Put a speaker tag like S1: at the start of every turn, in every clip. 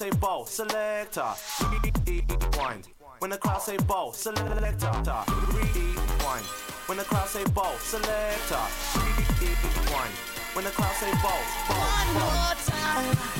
S1: say bow, selector, rewind. When the crowd say bow, selector, rewind. When the crowd say bow, selector, rewind. When the crowd say bow, bow,
S2: one more time.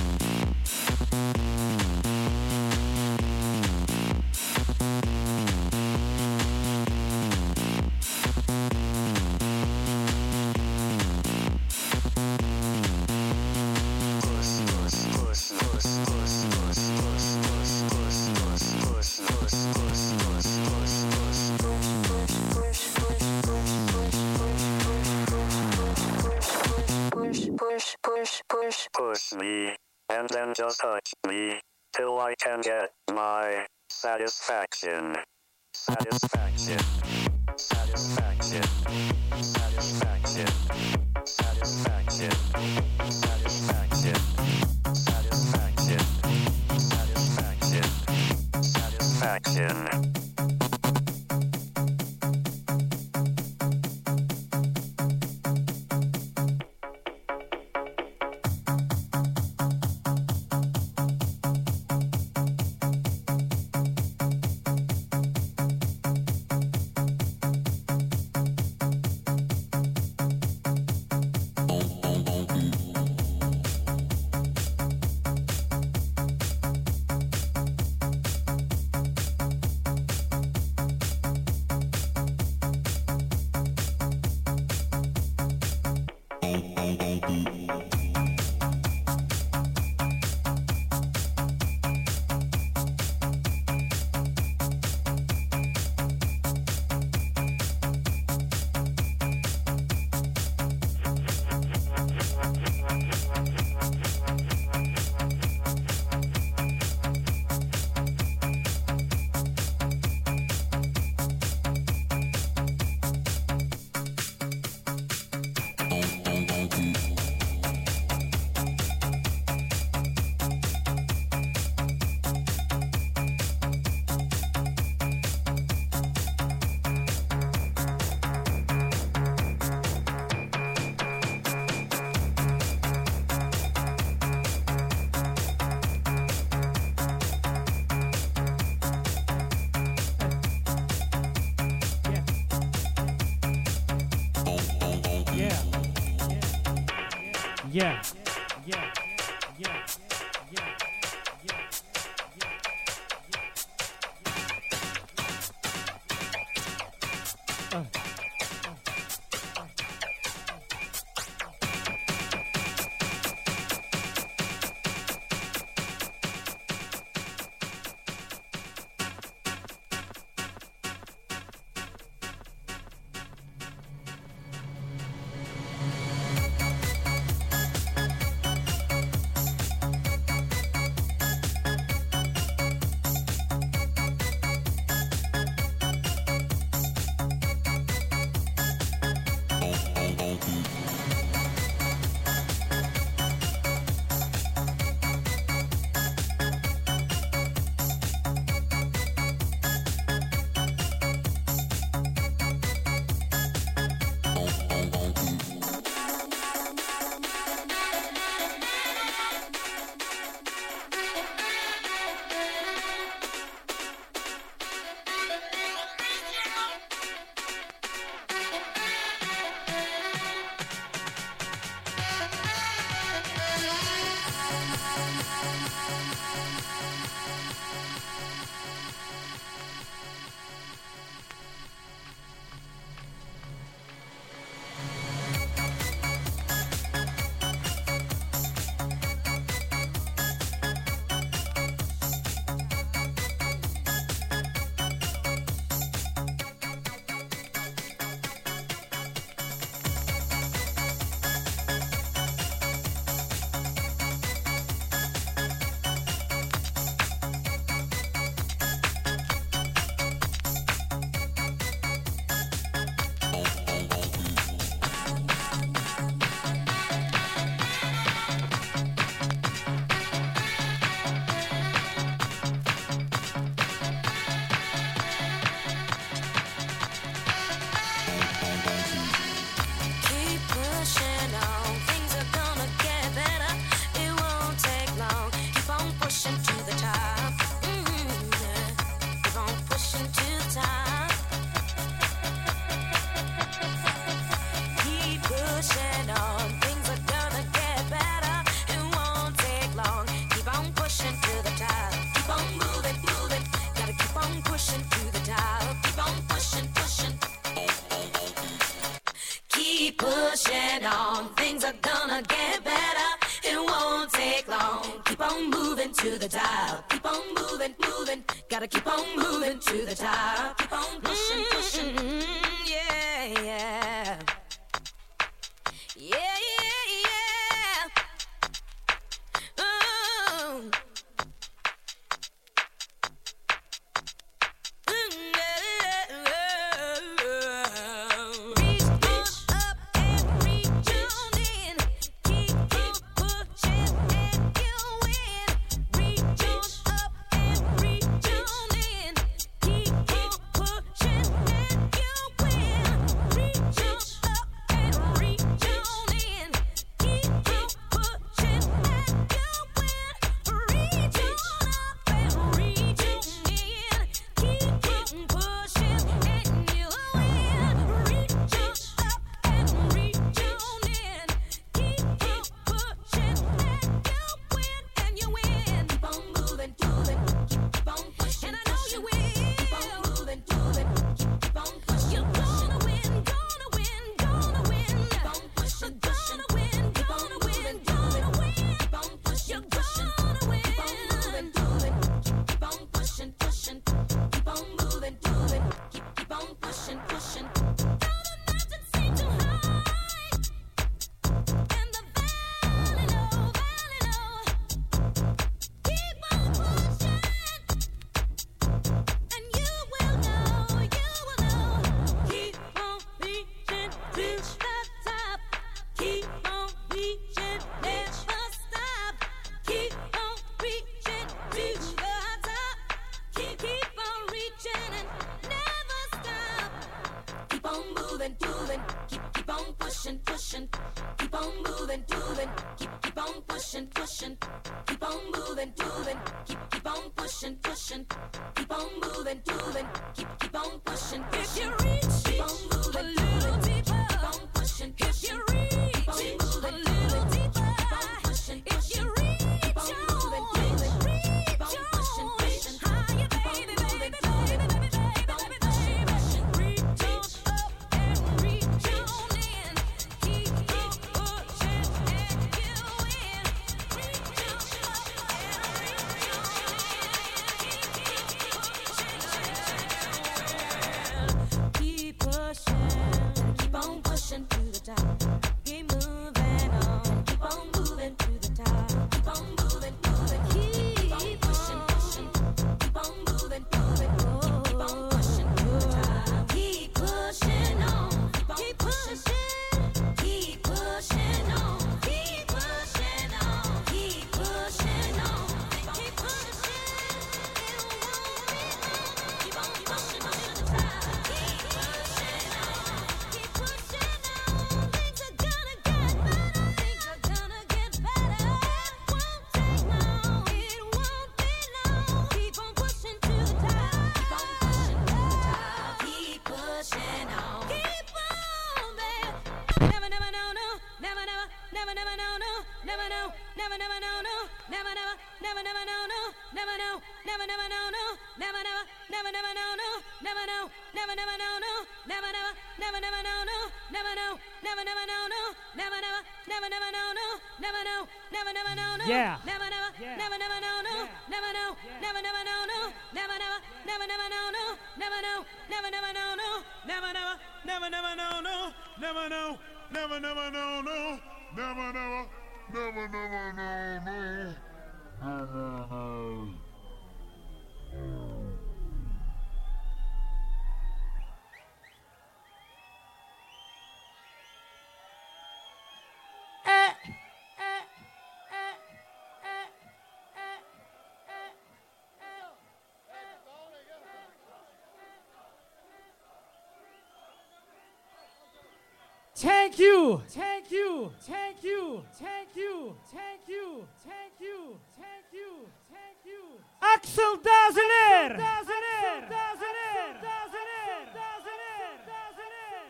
S3: Just touch me till I can get my satisfaction. Satisfaction. Satisfaction. Satisfaction. Satisfaction. Satisfaction. Satisfaction. Satisfaction. Satisfaction.
S4: to the top.
S3: No. Never, never, no, no. Never, never, never, never, no, no. Never, no. Never, never, no, no. Never, never, never, never, no, no.
S5: Thank you, thank you, thank you, thank you, thank you, thank you, thank you, thank you. Axel Dazeler!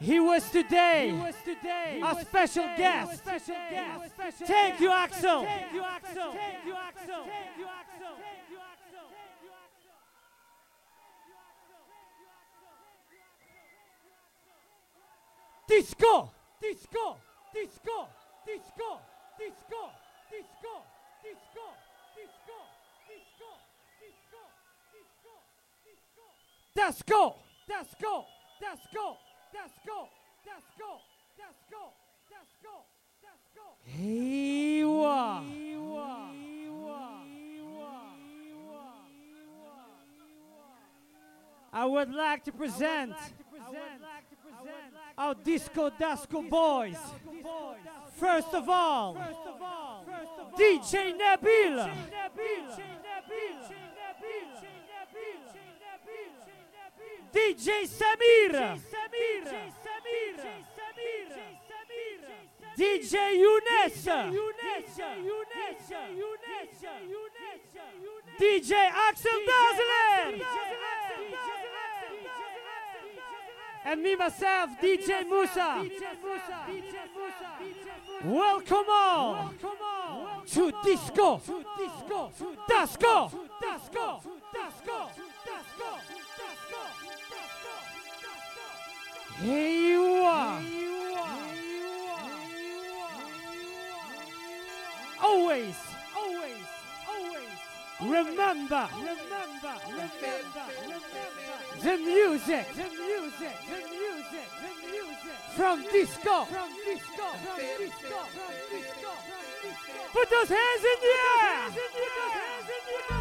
S5: He was today, he was today a special guest. Special guest. Thank you, Axel. Thank you, Axel. Thank you, Axel. Thank you, Axel. Thank you, Axel. Disco! Disco! Disco! Disco! Disco! Disco! Disco! Disco! Disco! Disco! Disco! Disco! Let's go! Let's go! Let's go! Let's go! Let's go! Let's go! Let's go! Let's go! Ewa! I would like to present our Disco Dasco boys. First of all, DJ Nabil. DJ Samir. DJ Younes. DJ Axel Dazzler. And me myself, DJ Musa. Welcome all to Disco. Disco. Disco. Disco. Disco. Here you are. Always, always, always. Remember, remember, remember, remember the music, the music, the music, the music from disco, from disco, from disco, from disco. Put those hands in the air. Put those hands in the air.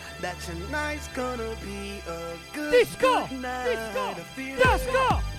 S6: That tonight's gonna be a good,
S5: Disco!
S6: good night.
S5: Disco!
S6: A feeling
S5: Disco! Disco!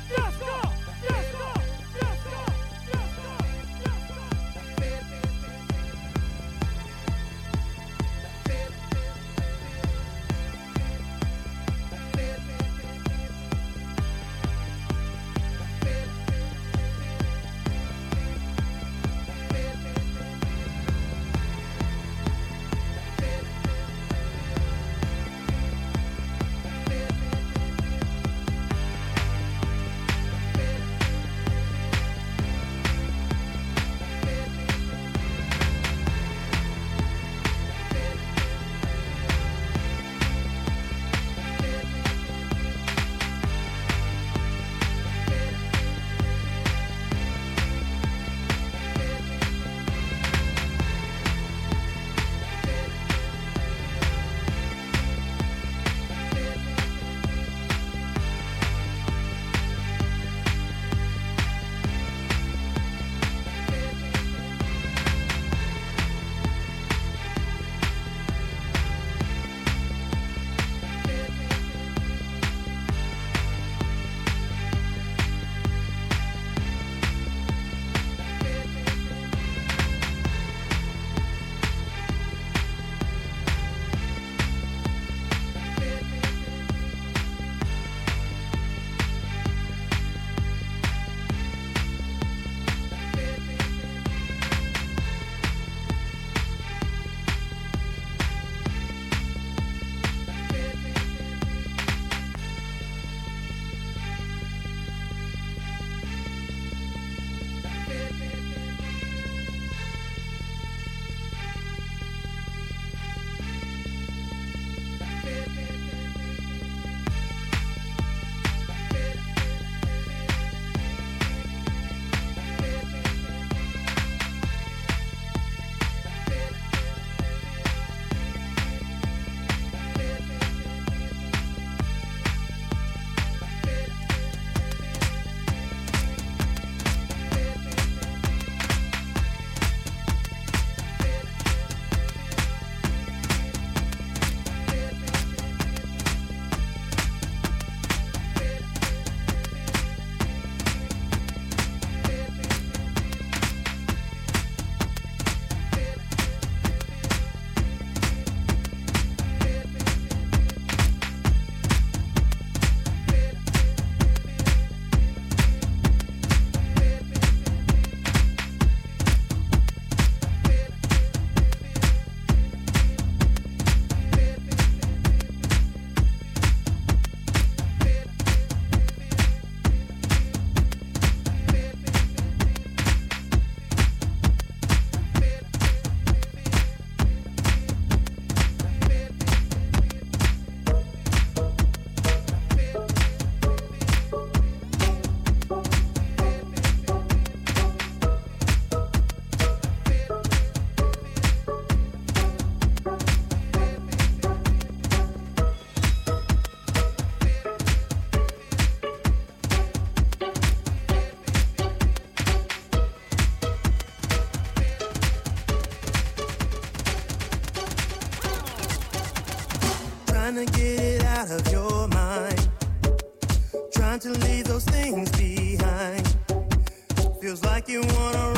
S6: You wanna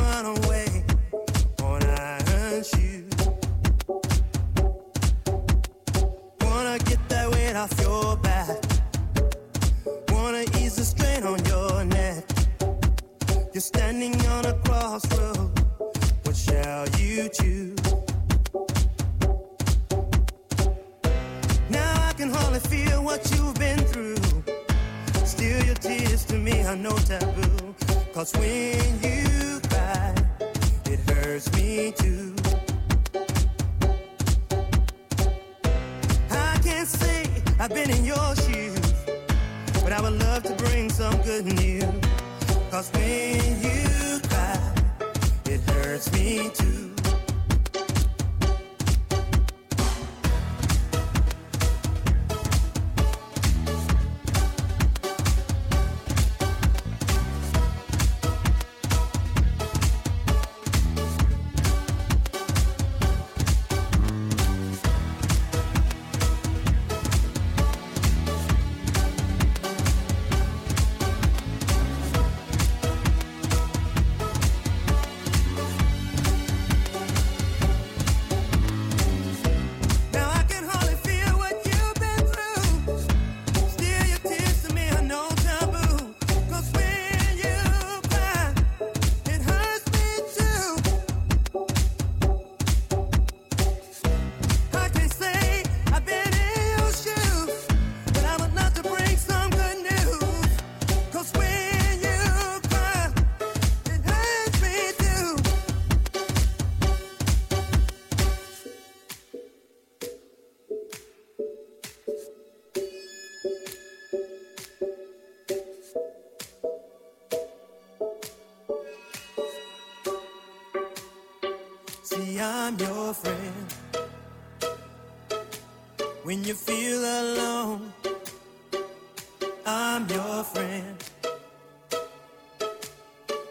S6: Your
S7: friend.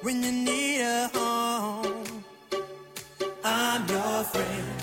S7: When you need a home, I'm your friend.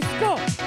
S5: Disco.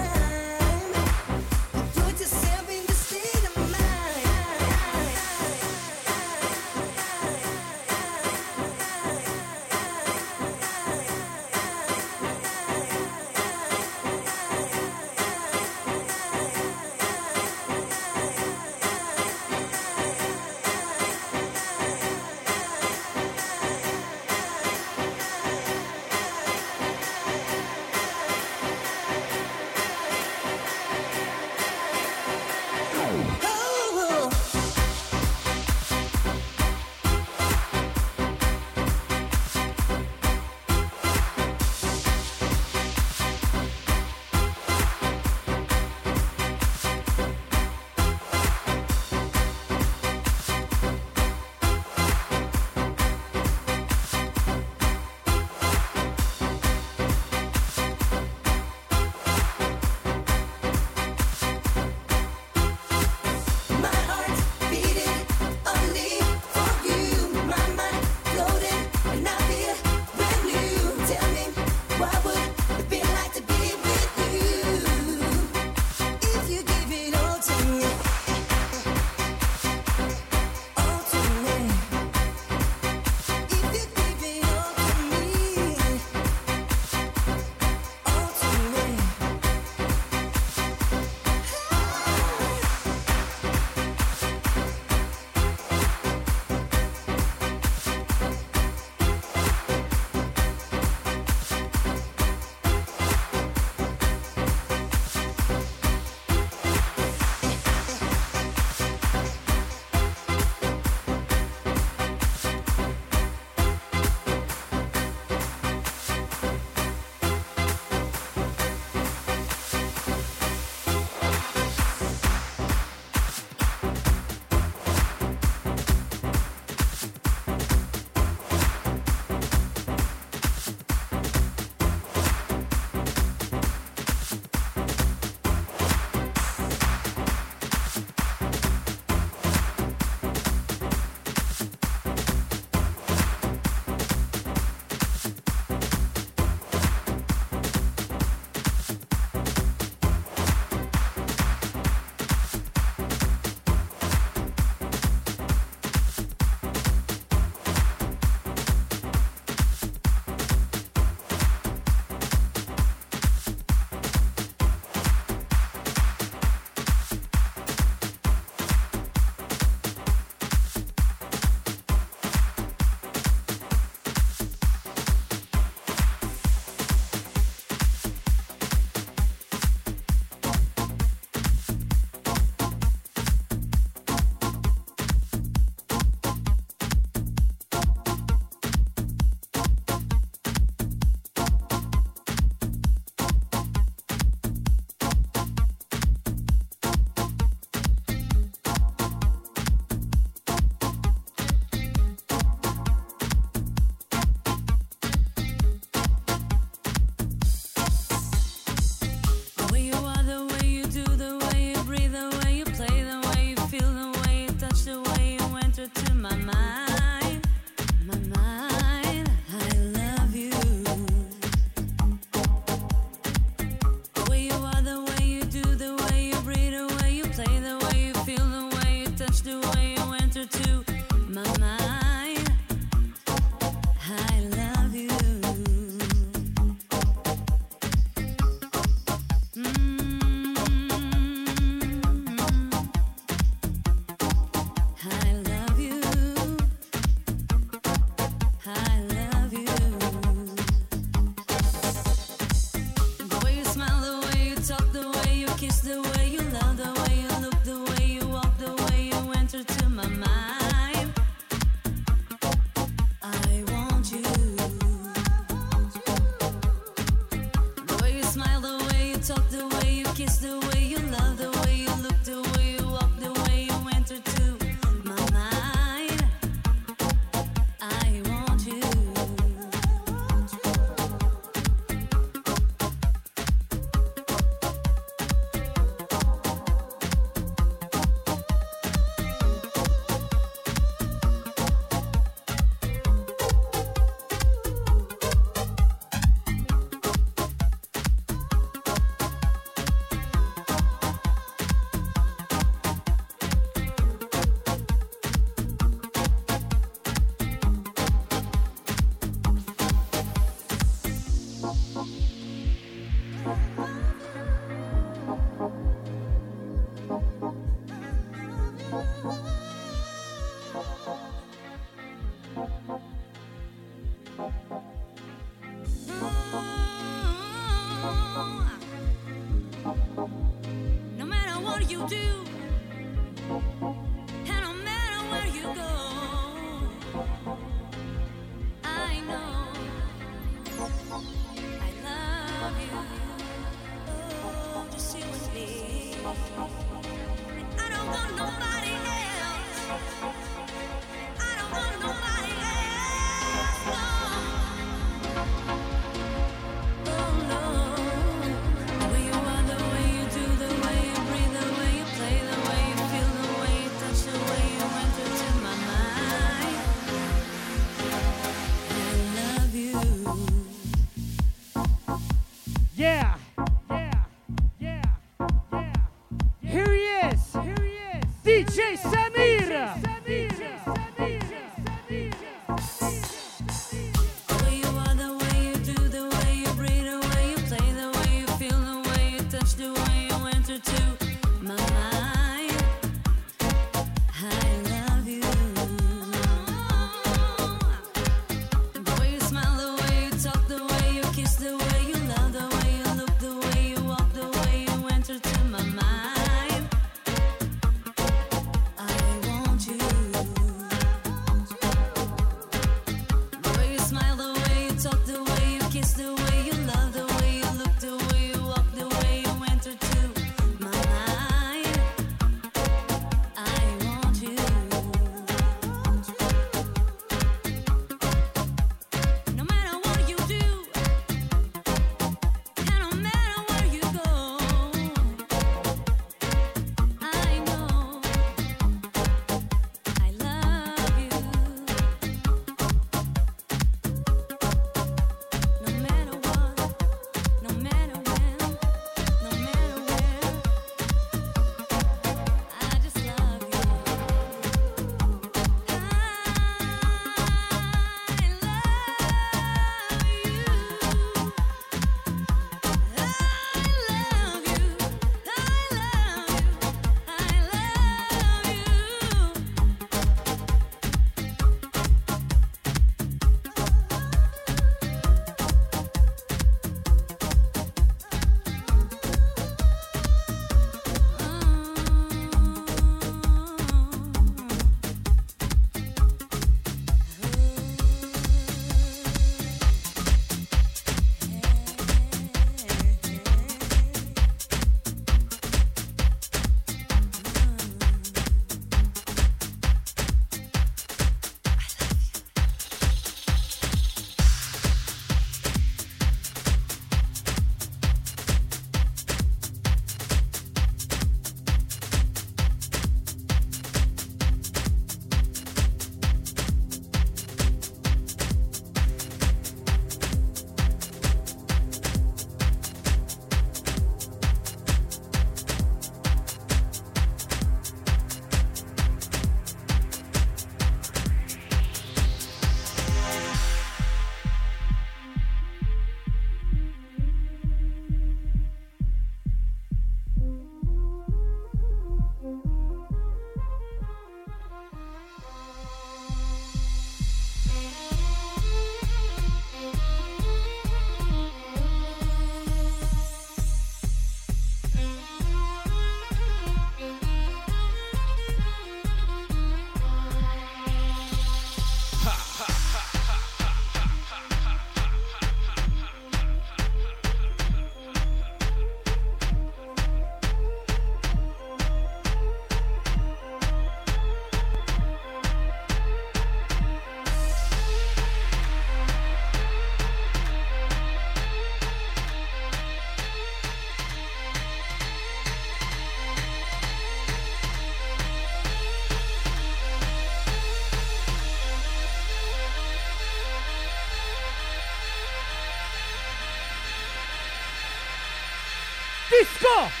S8: Let's!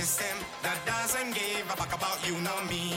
S8: system that doesn't give a fuck about you nor me.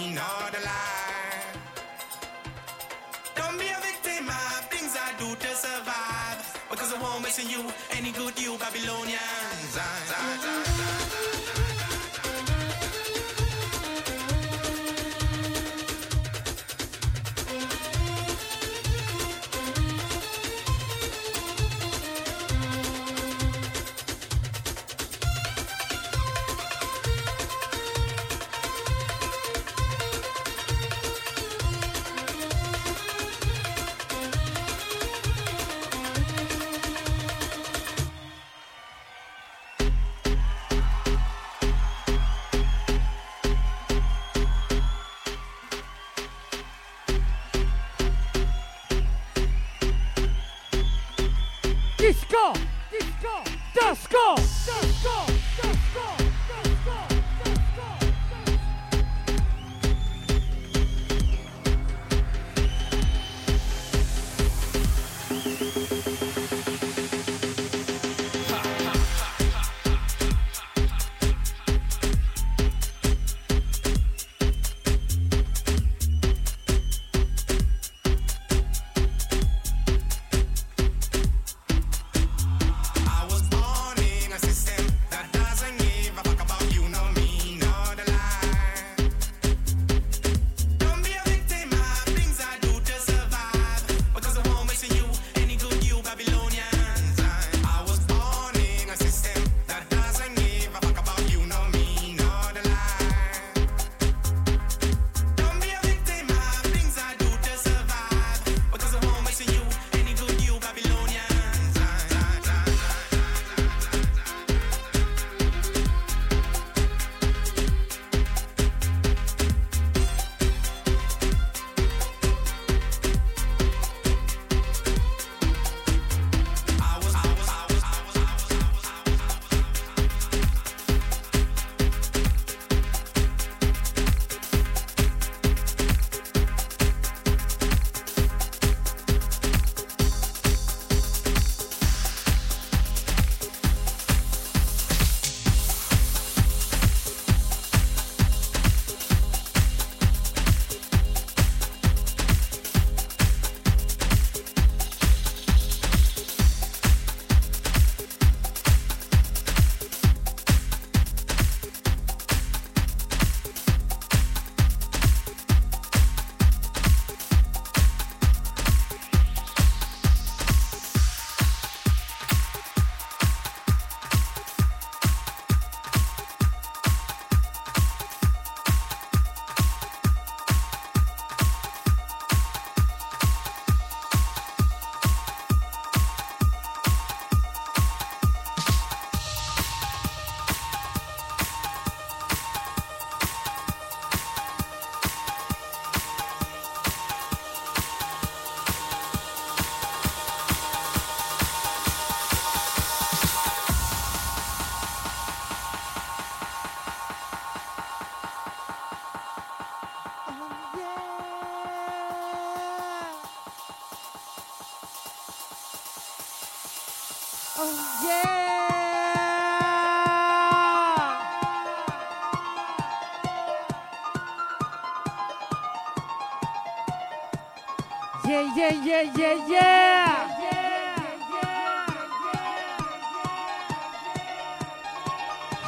S8: Yeah, yeah.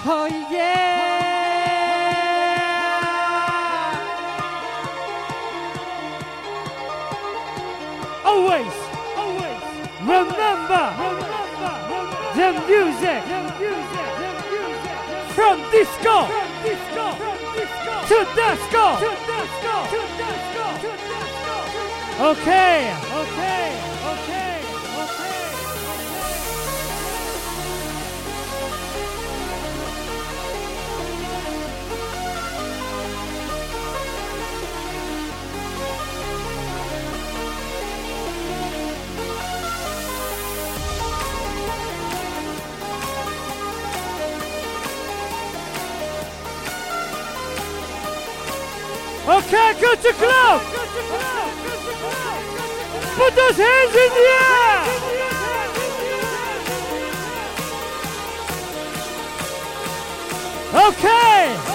S8: Oh yeah. Always, always remember, the music, from disco, from disco, from disco to disco, to disco, to
S5: disco, to disco. Okay, okay, okay, okay. Okay, Okay. go to club. Put those hands in the air. Okay.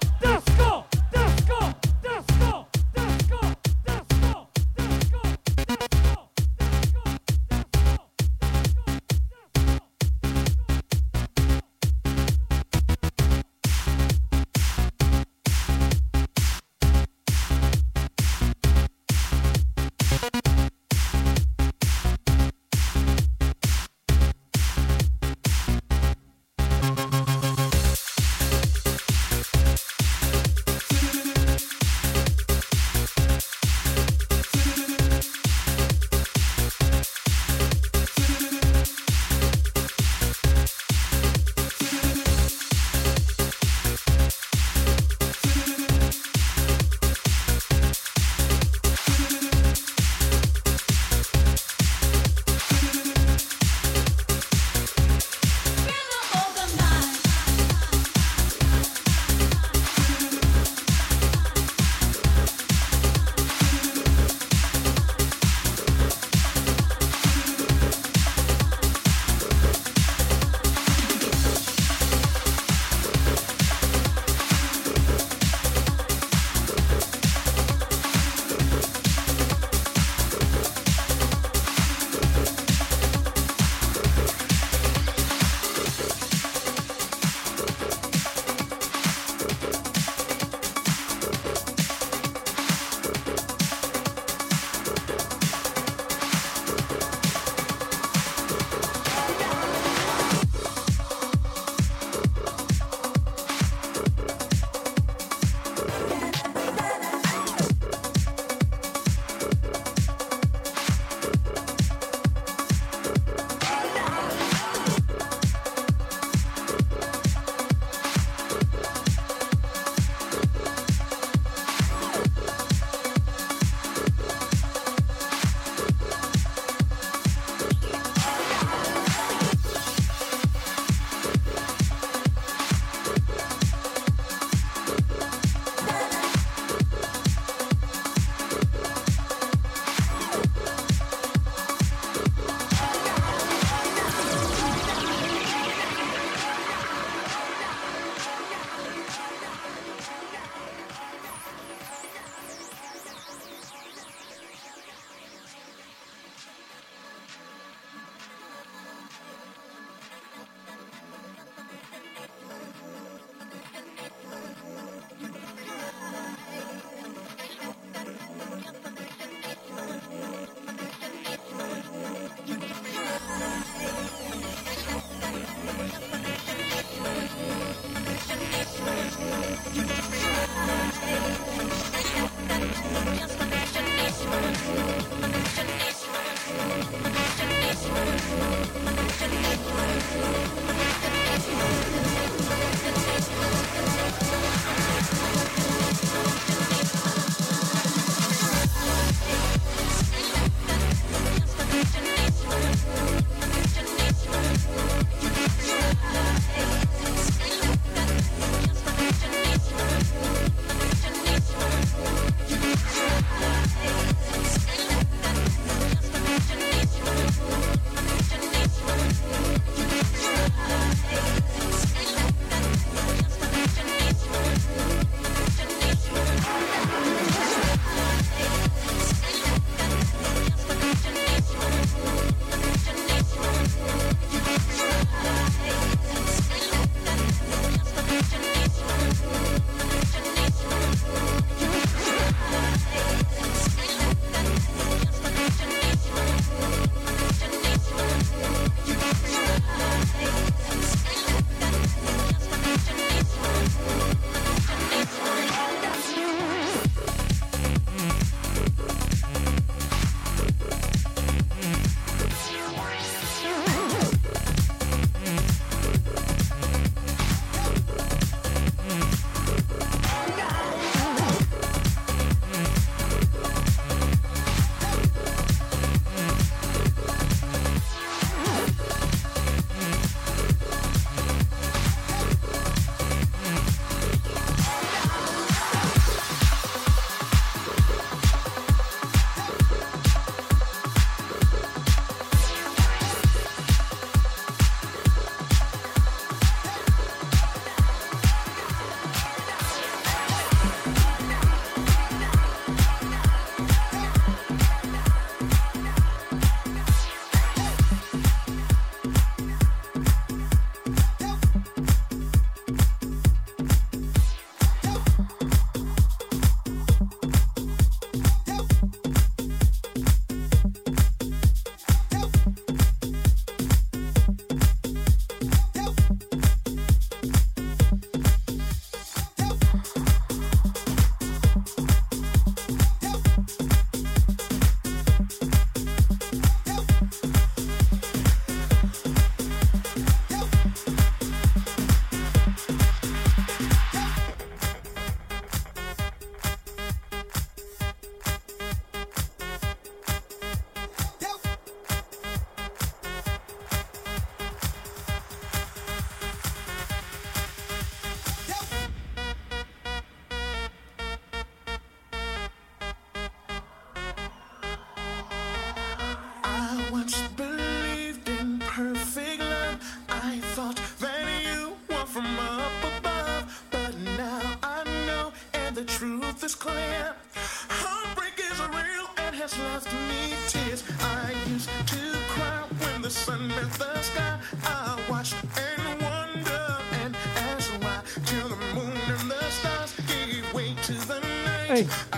S9: Bye.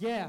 S5: Yeah.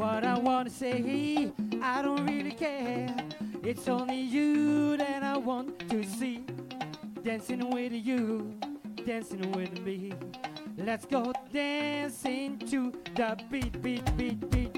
S5: what I wanna say. I don't really care. It's only you that I want to see. Dancing with you, dancing with me. Let's go dancing to the beat, beat, beat, beat.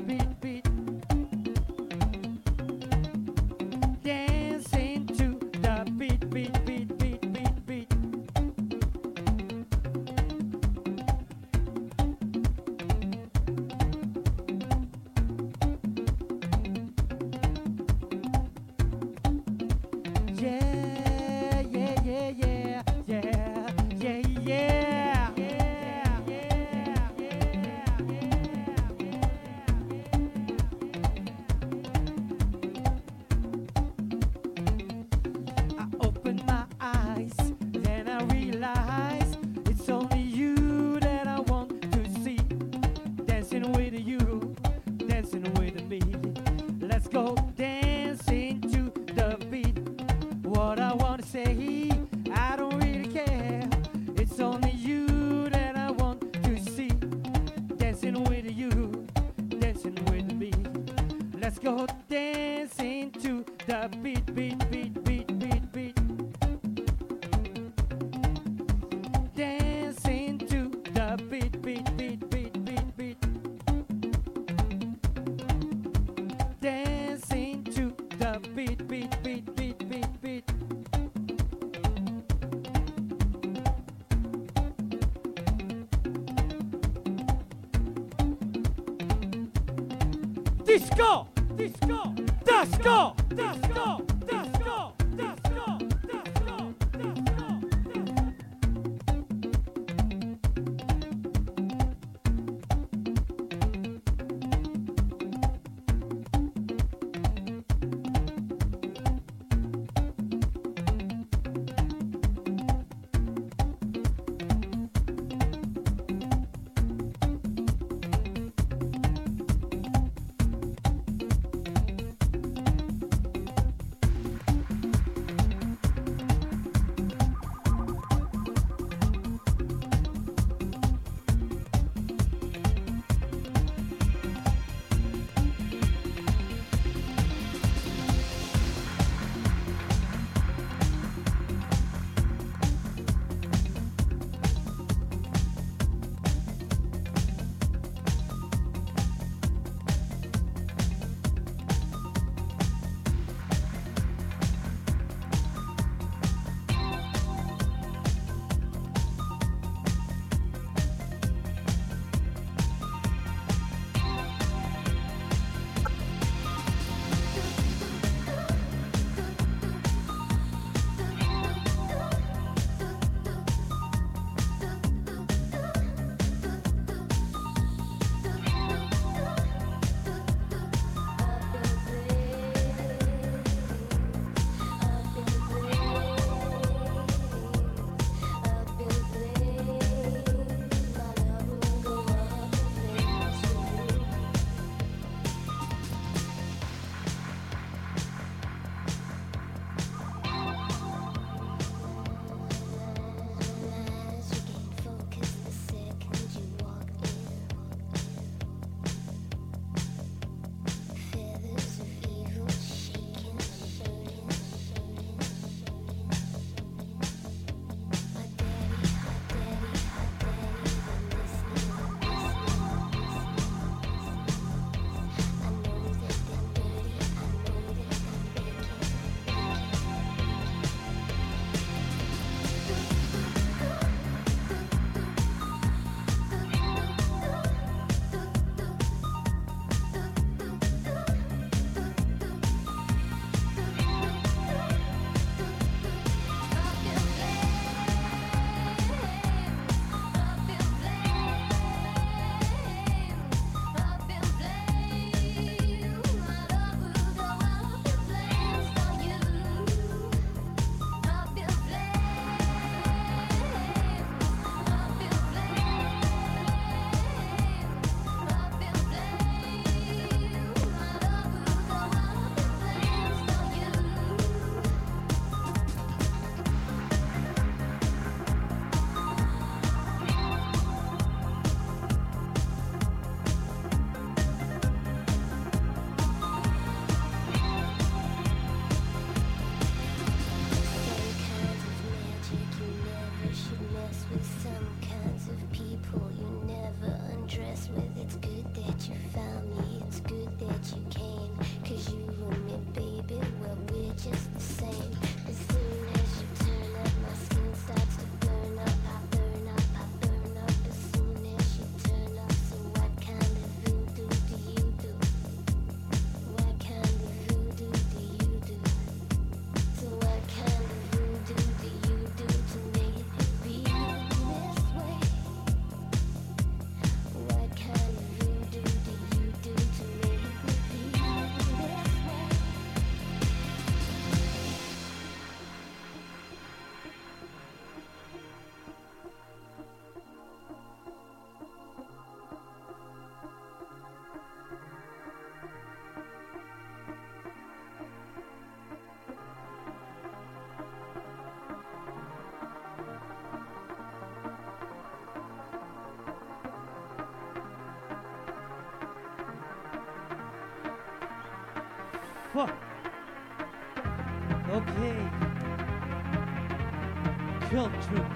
S5: Culture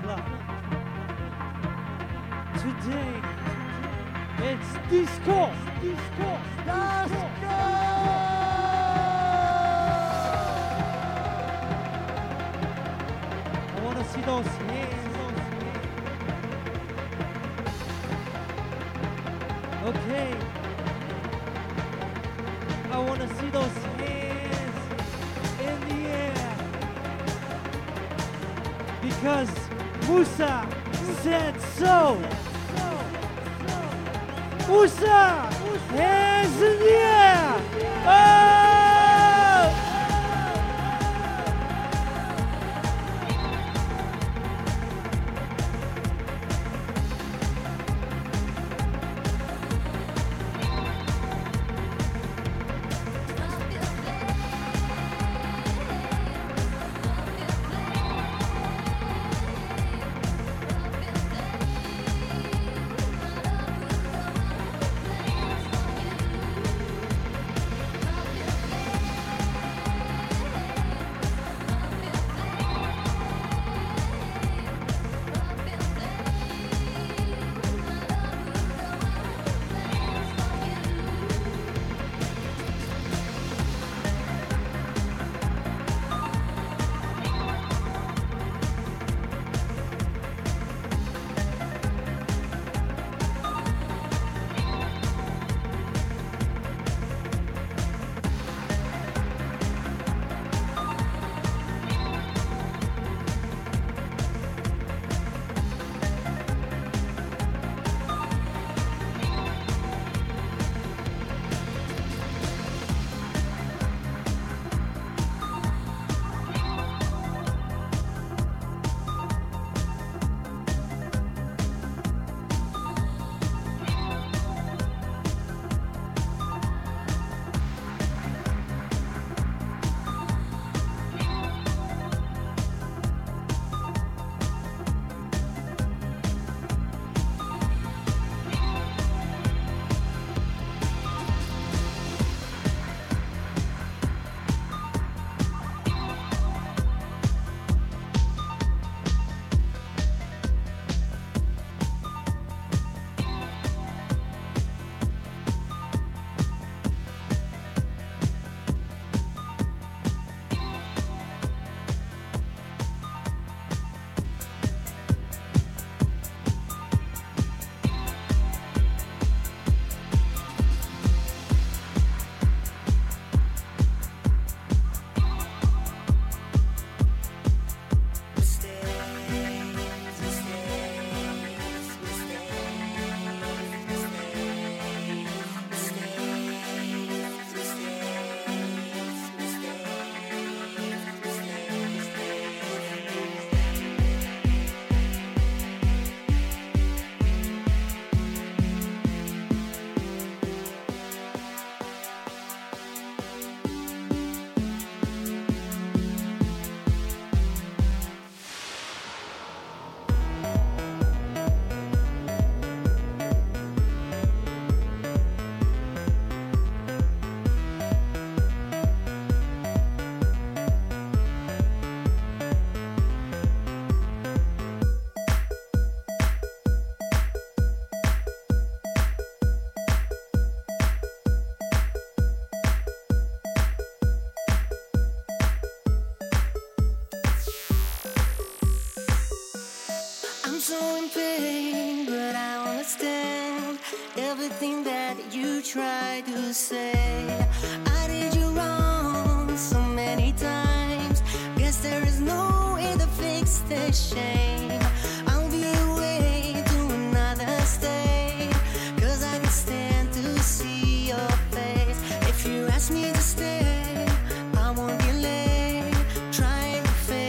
S5: Musa said so. Musa, hands in the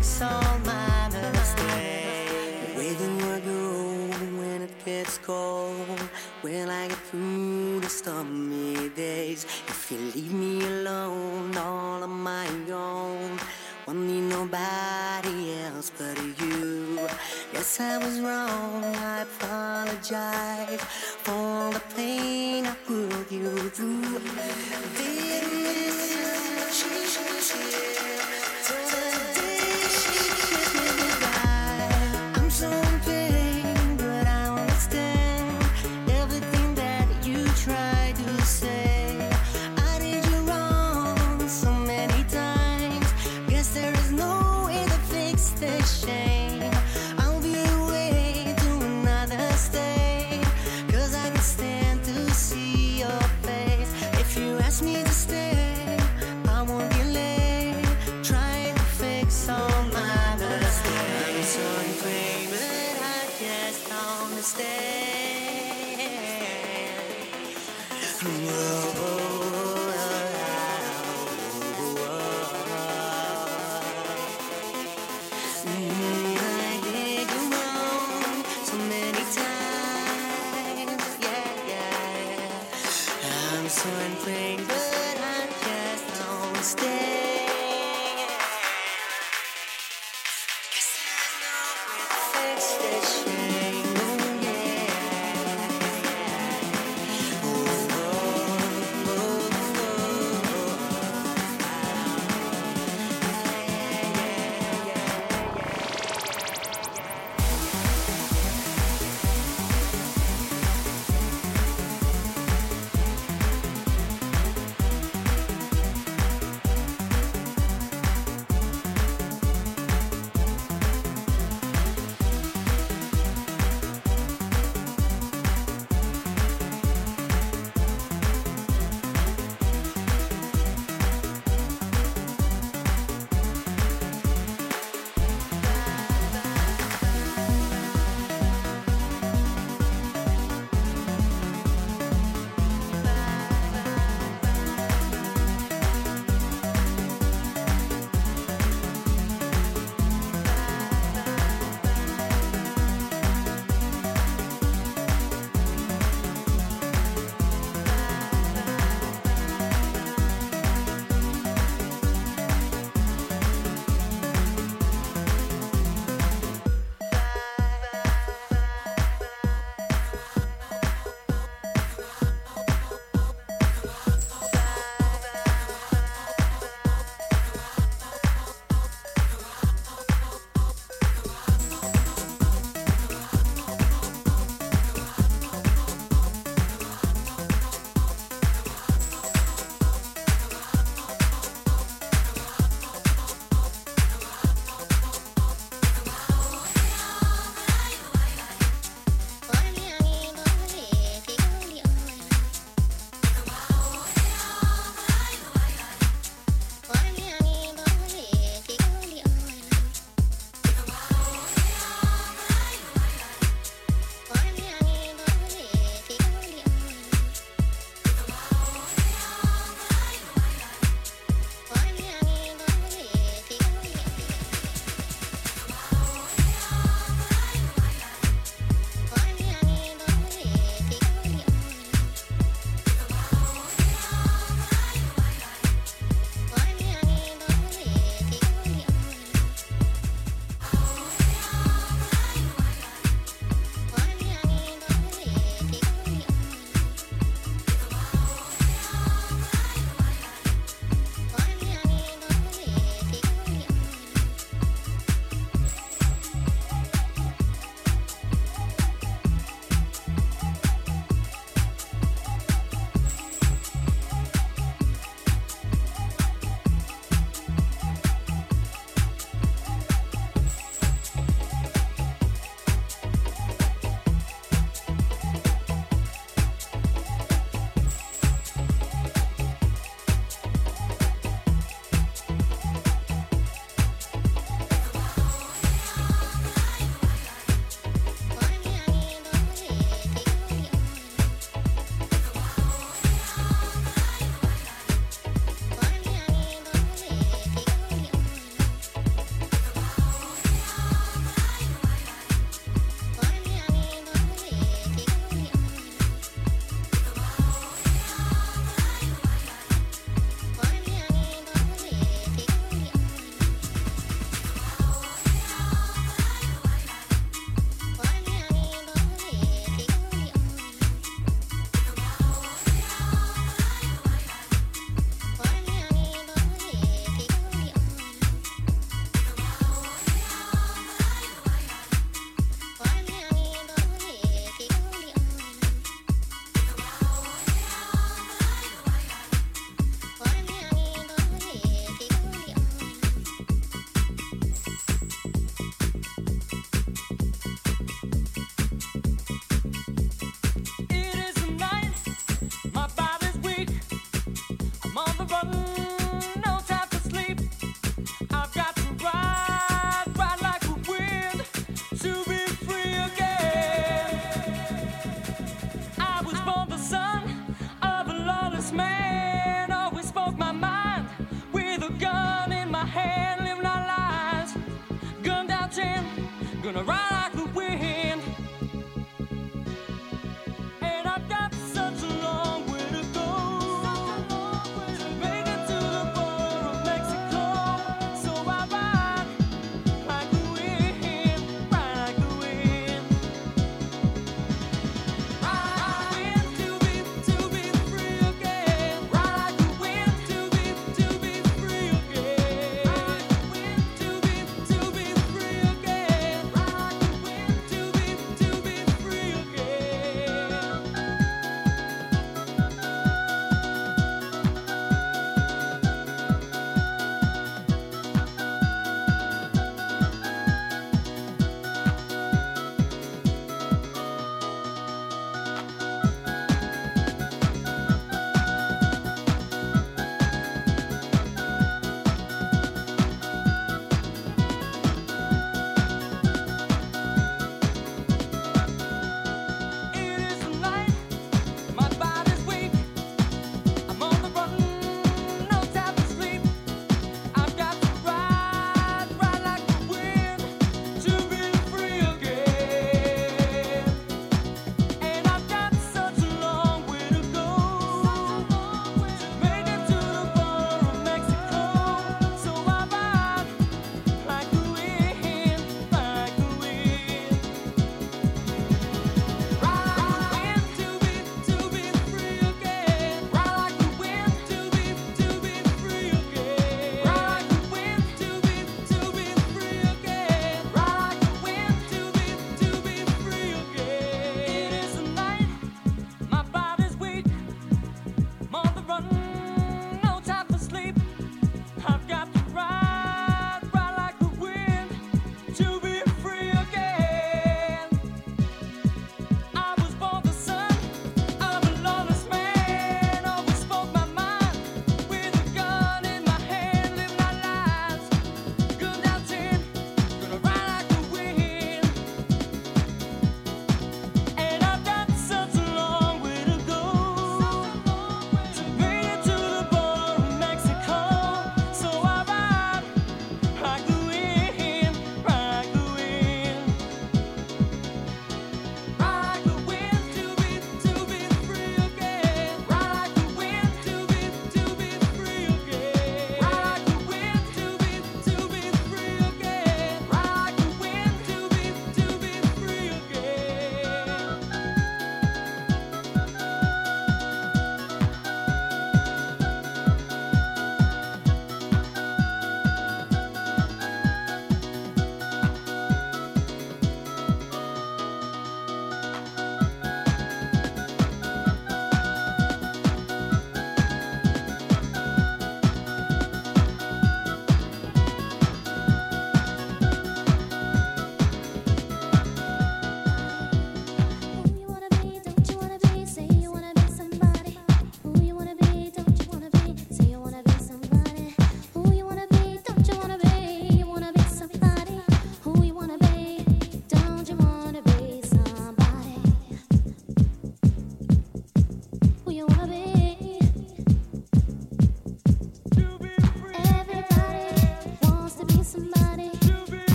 S10: makes all my mistakes. Waving like a road when it gets cold. when I get through the stormy days if you leave me?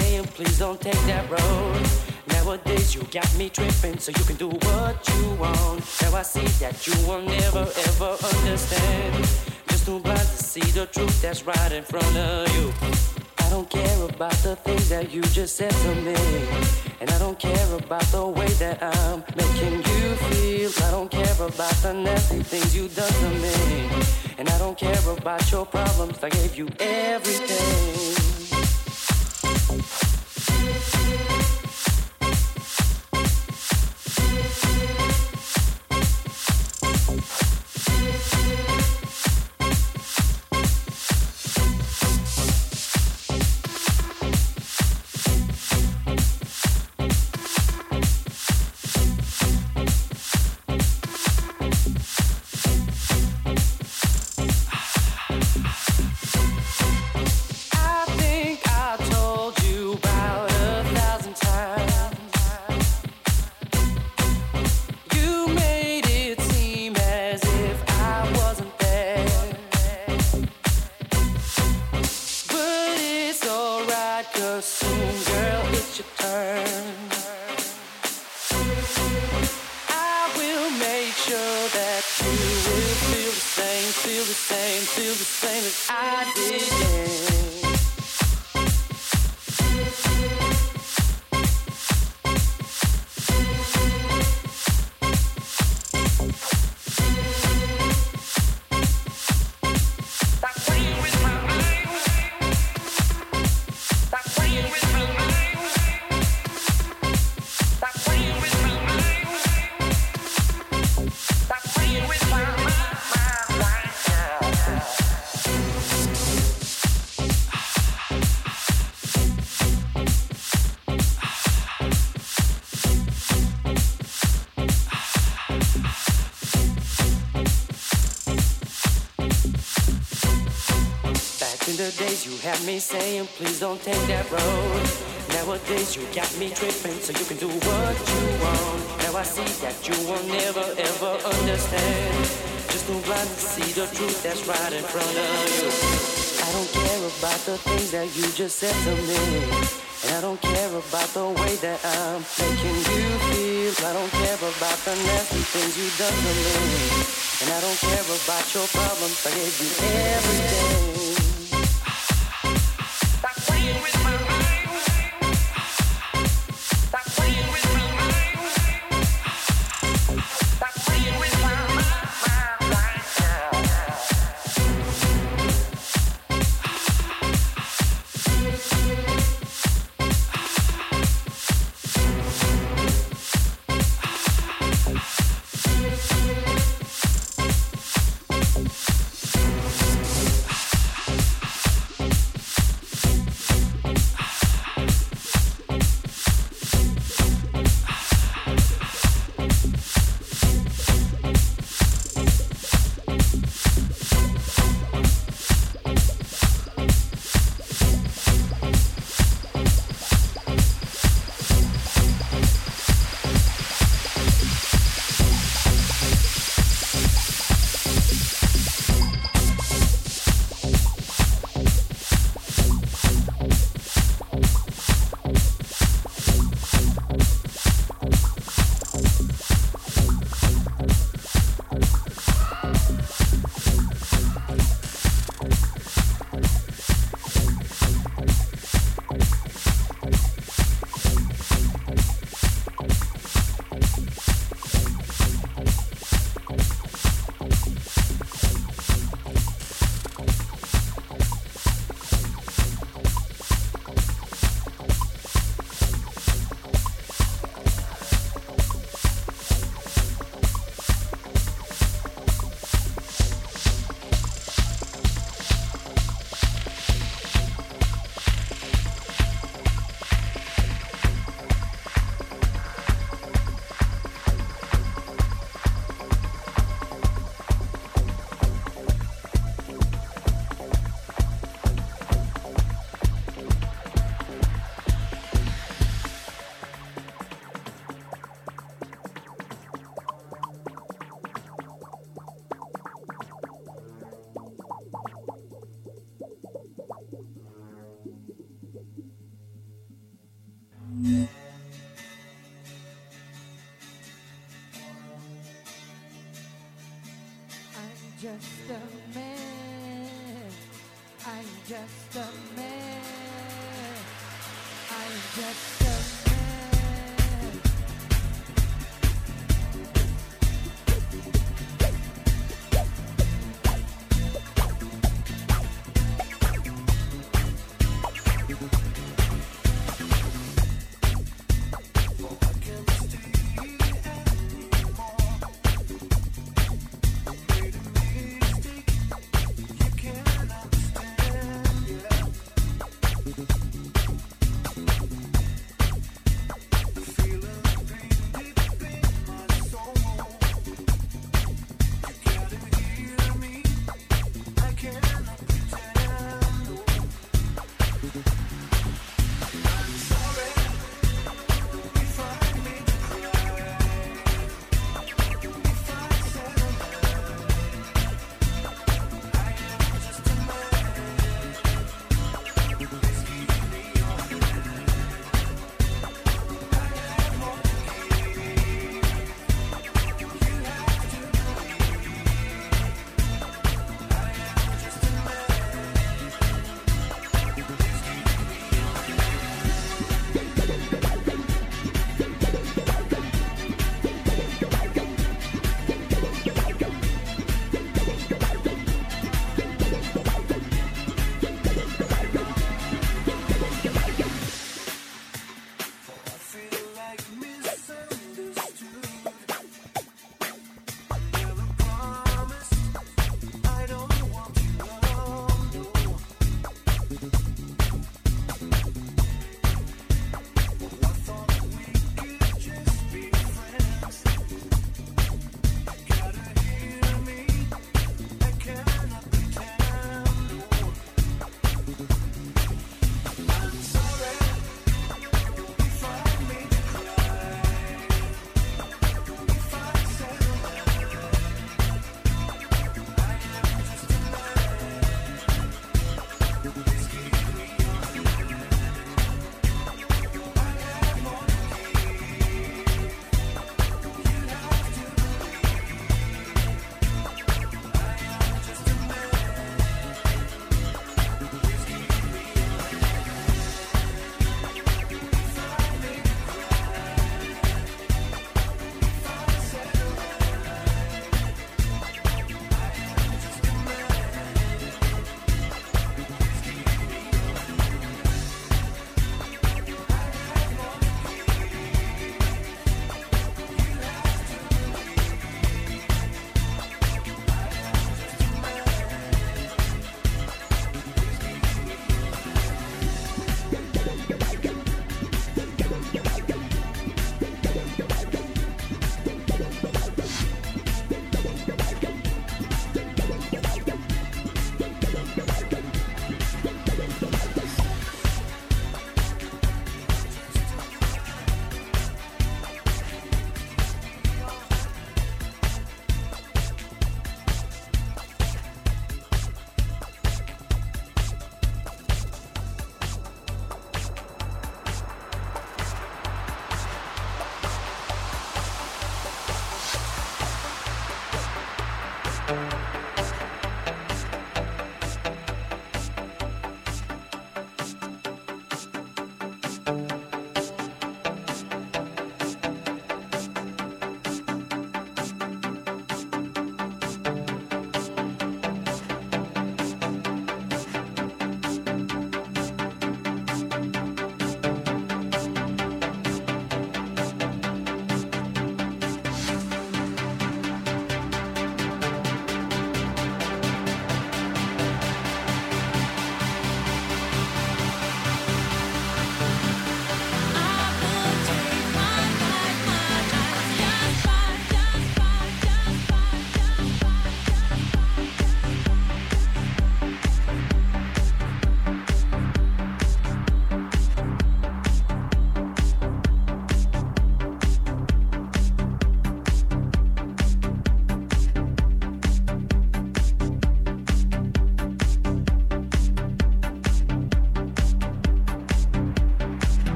S11: Saying, please don't take that road. Nowadays, you got me tripping, so you can do what you want. Now I see that you will never ever understand. Just too blind to see the truth that's right in front of you. I don't care about the things that you just said to me. And I don't care about the way that I'm making you feel. I don't care about the nasty things you done to me. And I don't care about your problems. I gave you everything. Had me saying, please don't take that road. Nowadays, you got me tripping, so you can do what you want. Now I see that you will never ever understand. Just too blind to see the truth that's right in front of you. I don't care about the things that you just said to me. And I don't care about the way that I'm making you feel. I don't care about the nasty things you done to me. And I don't care about your problems. I gave you everything.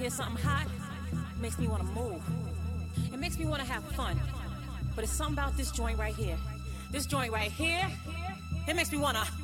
S12: hear something hot, makes me want to move. It makes me want to have fun. But it's something about this joint right here. This joint right here, it makes me want to.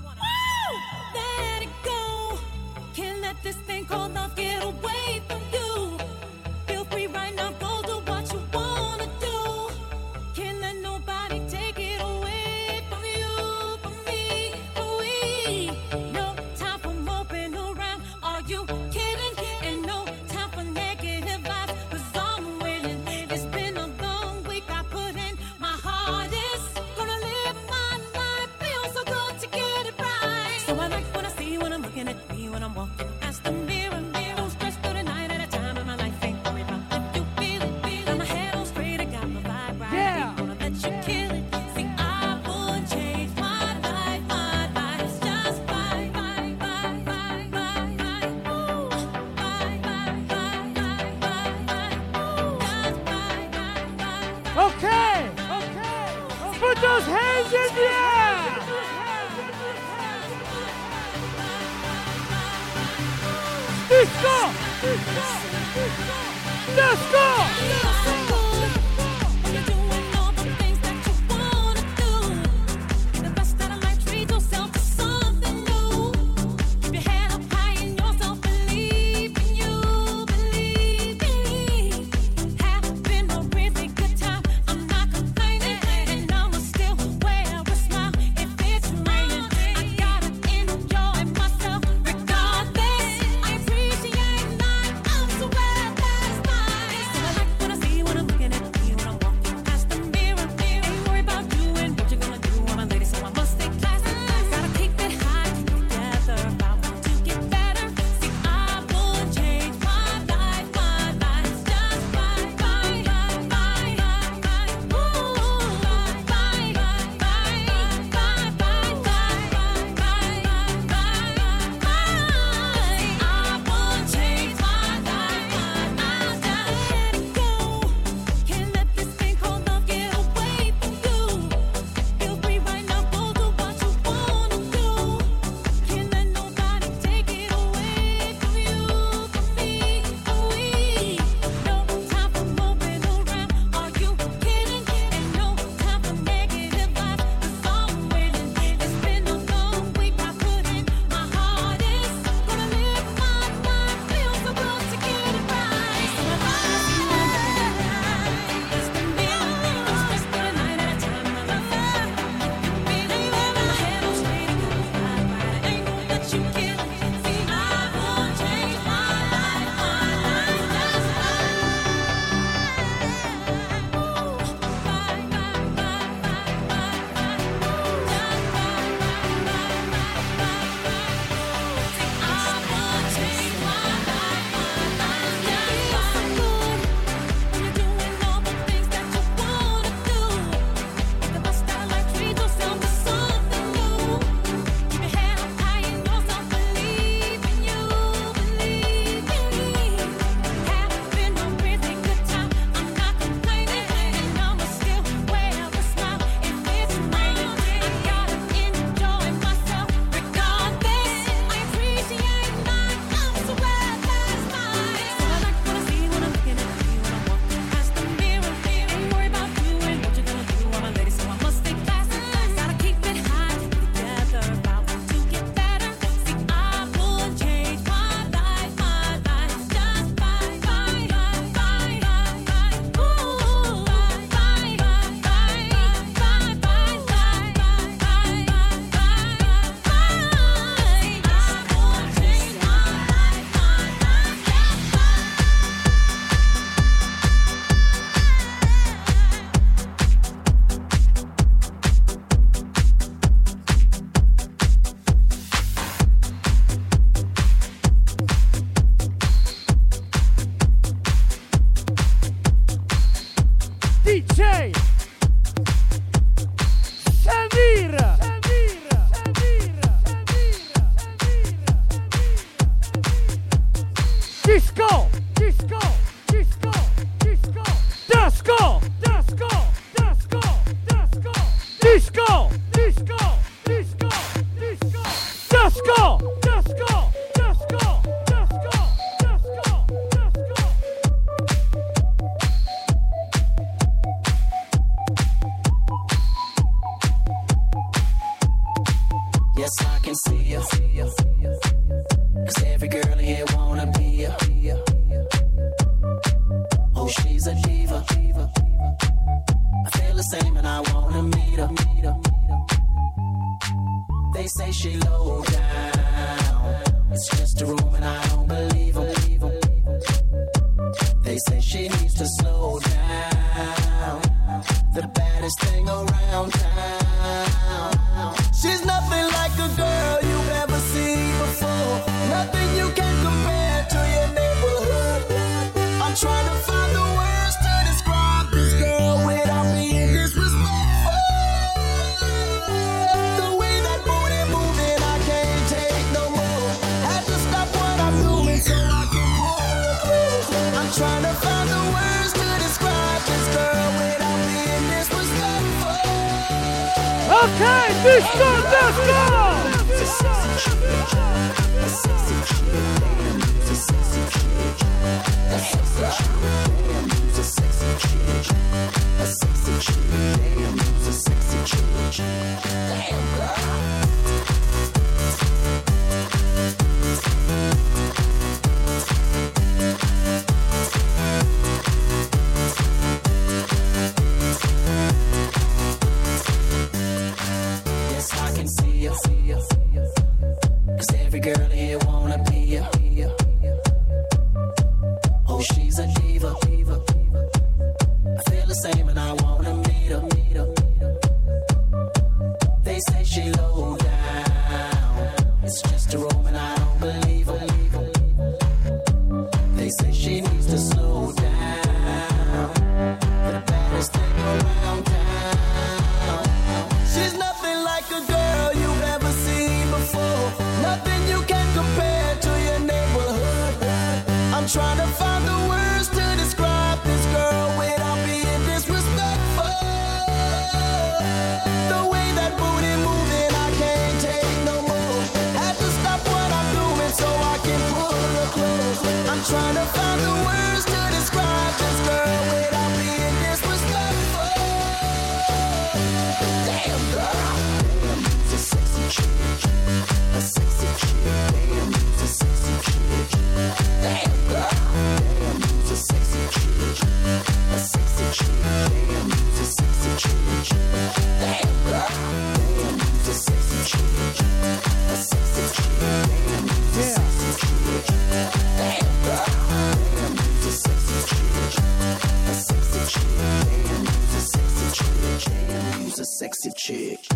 S13: Chick.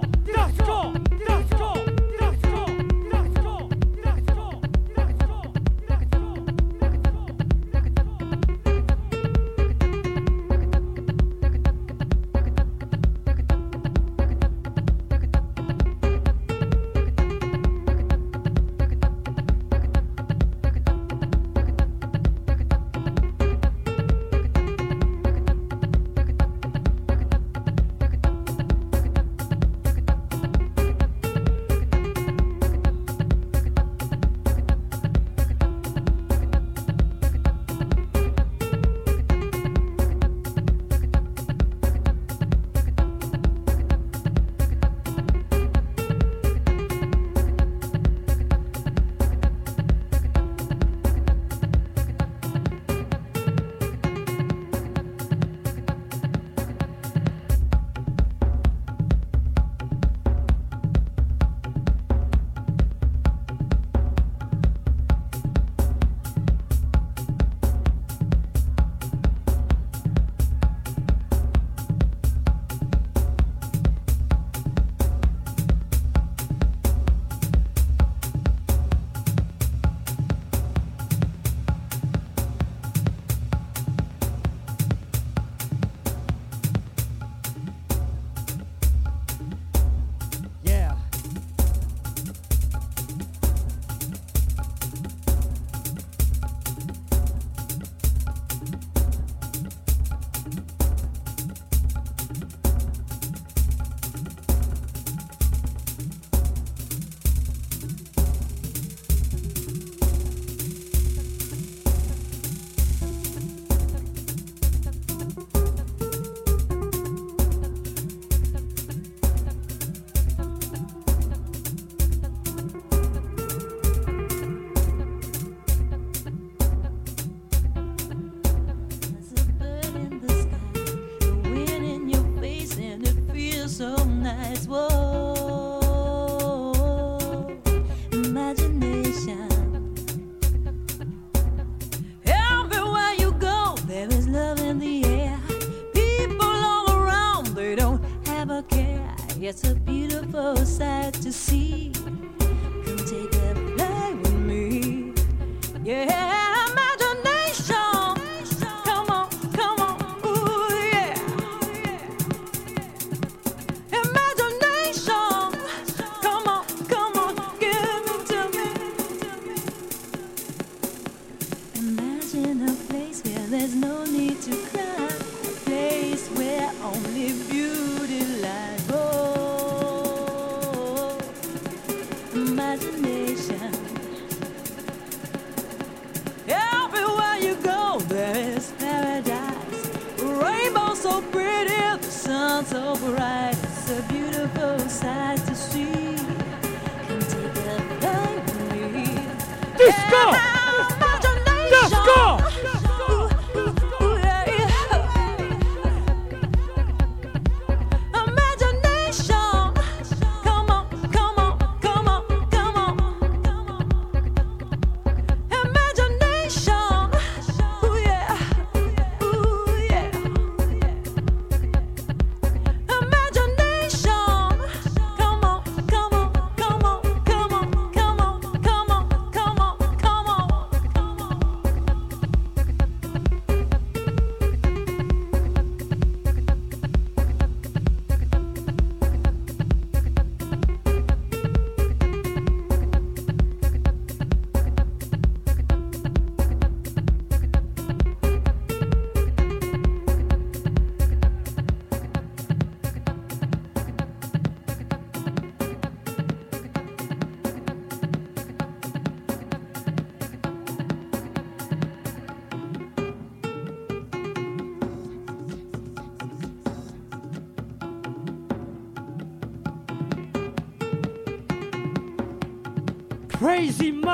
S14: so nice. Whoa,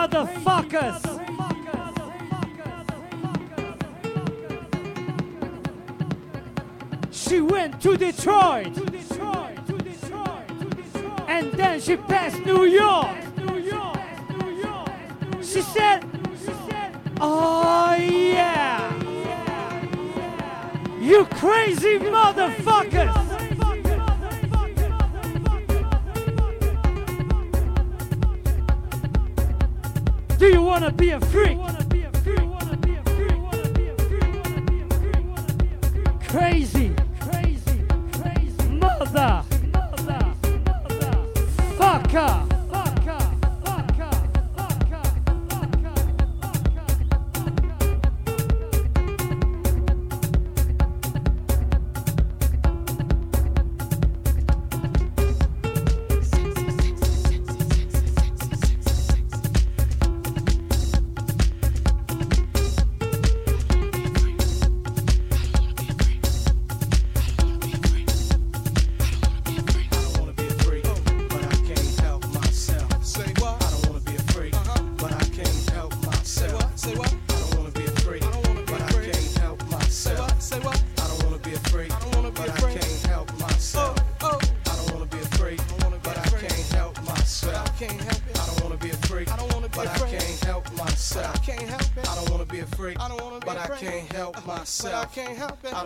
S5: motherfuckers. She went to Detroit.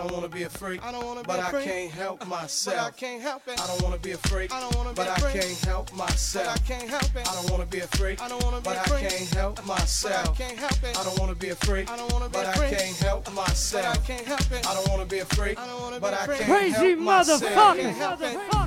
S5: don't wanna be a freak.
S15: I don't wanna but a freak. I can't help myself. But I can't help it. I don't wanna be a freak. I don't wanna be but a freak. I can't help myself. But I can't help it. I don't wanna be a freak. I don't wanna be but a freak. I can't help myself. But I can't help it. I don't wanna be a freak. I don't wanna be but a freak. I can't help myself. But I can't help it. I don't wanna be a freak. I don't wanna be but a freak.
S5: Crazy motherfucker.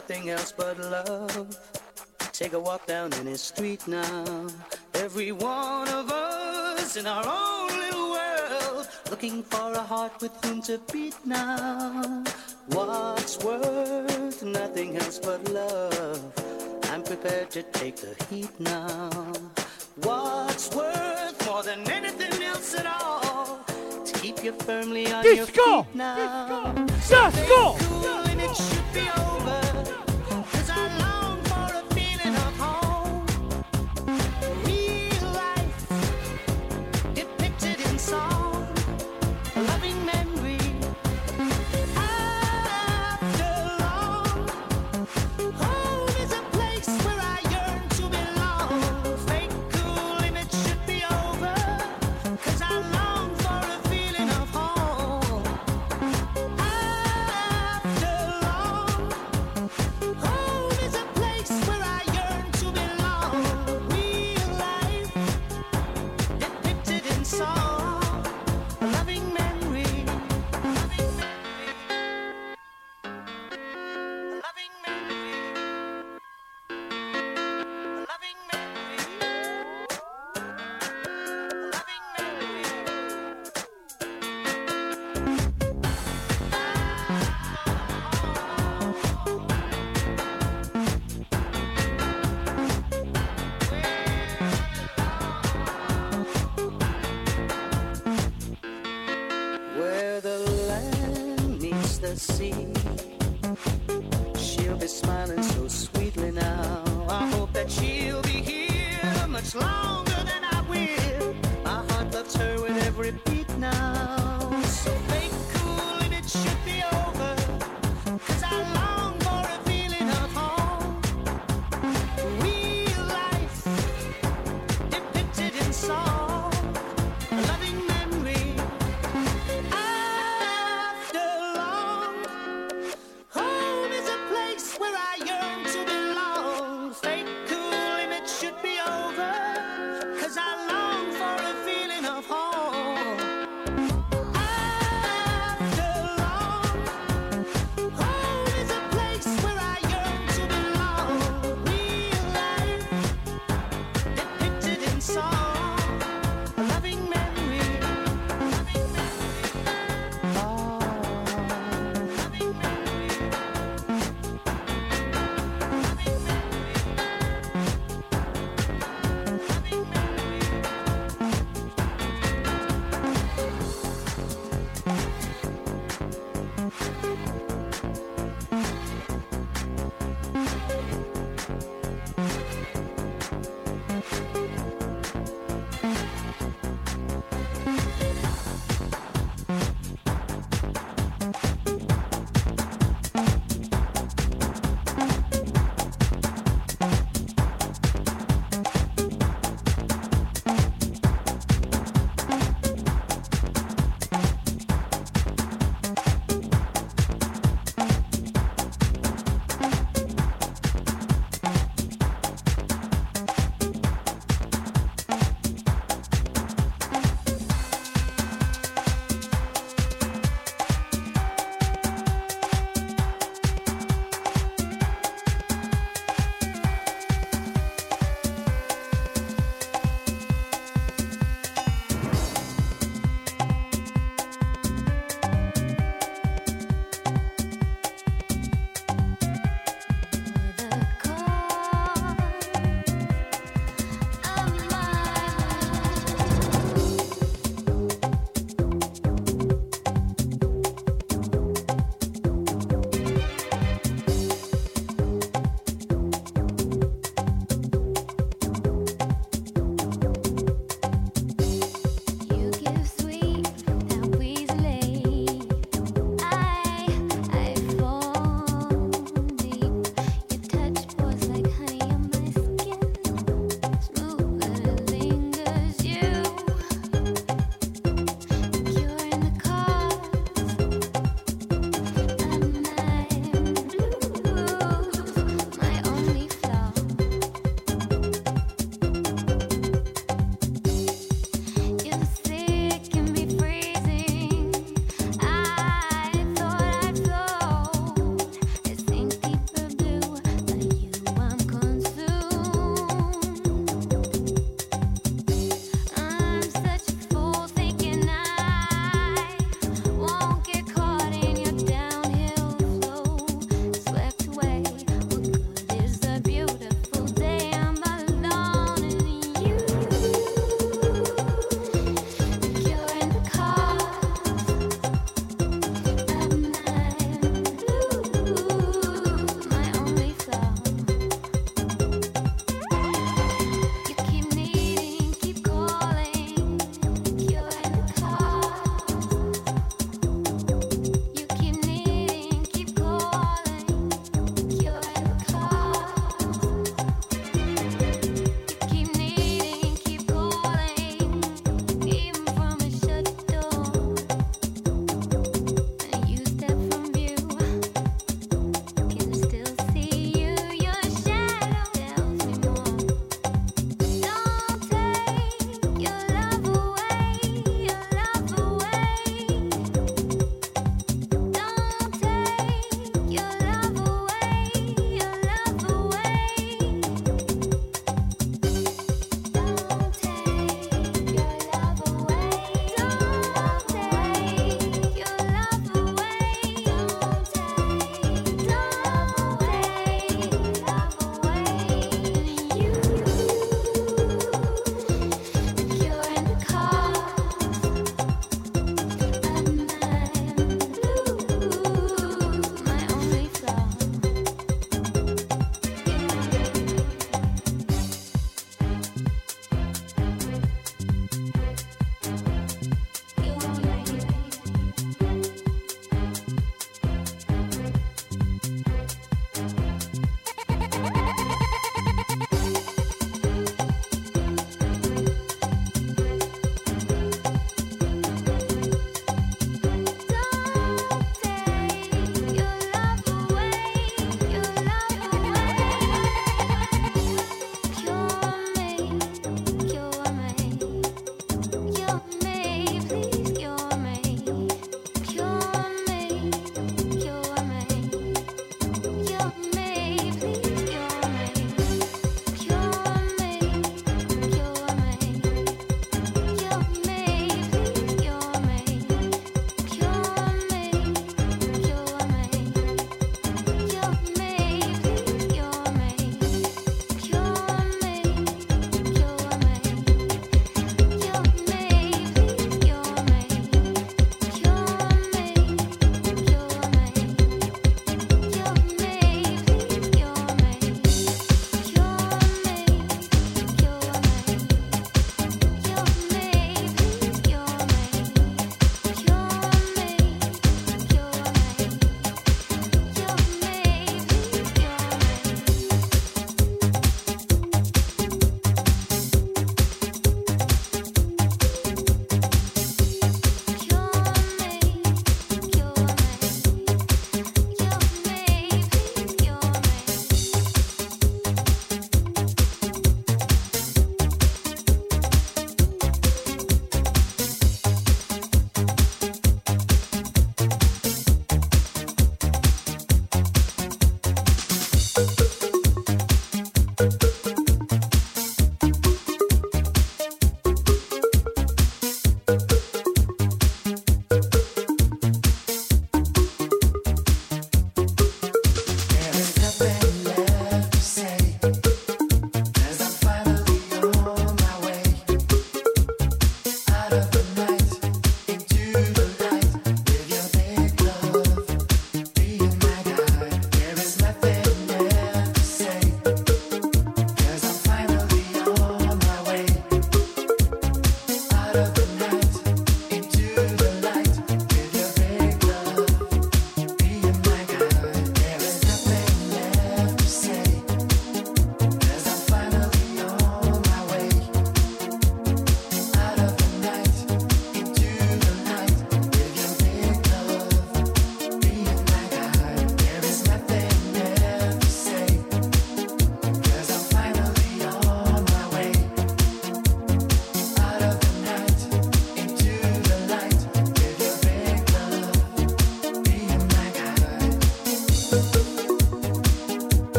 S16: nothing else but love. Take a walk down any street now. Every one of us in our own little world, looking for a heart with whom to beat now. What's worth nothing else but love? I'm prepared to take the heat now. What's worth more than anything else at all? To keep you firmly on
S5: Disco!
S16: your feet now.
S5: Disco!
S16: Disco! Cool
S5: Disco!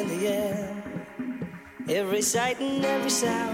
S17: in the air. Every sight and every sound.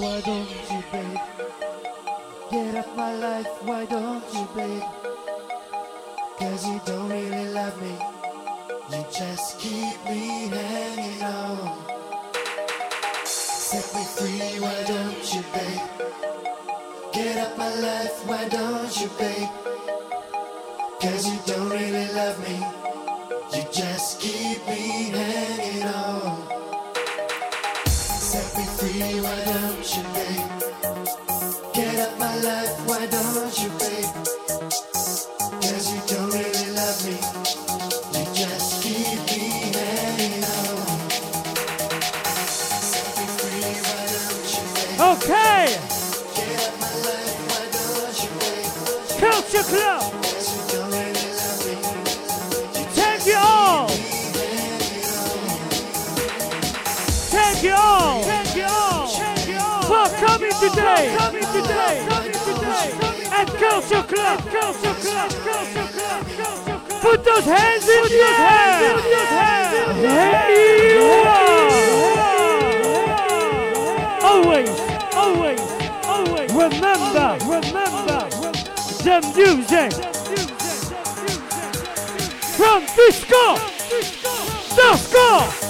S5: Why don't you, babe? Get up my life, why don't you, babe?
S18: Cause you don't really love me. You just keep me hanging on. Set me free, why don't you, babe? Get up my life, why don't you, babe?
S5: Today. Coming today. Coming today. At Culture Club. Culture Club. Culture Club. Put those hands in the air. Put those hands. Hey, you are. Always, always, always. Remember, remember the
S19: eh? music eh? eh? from
S7: Disco. Disco.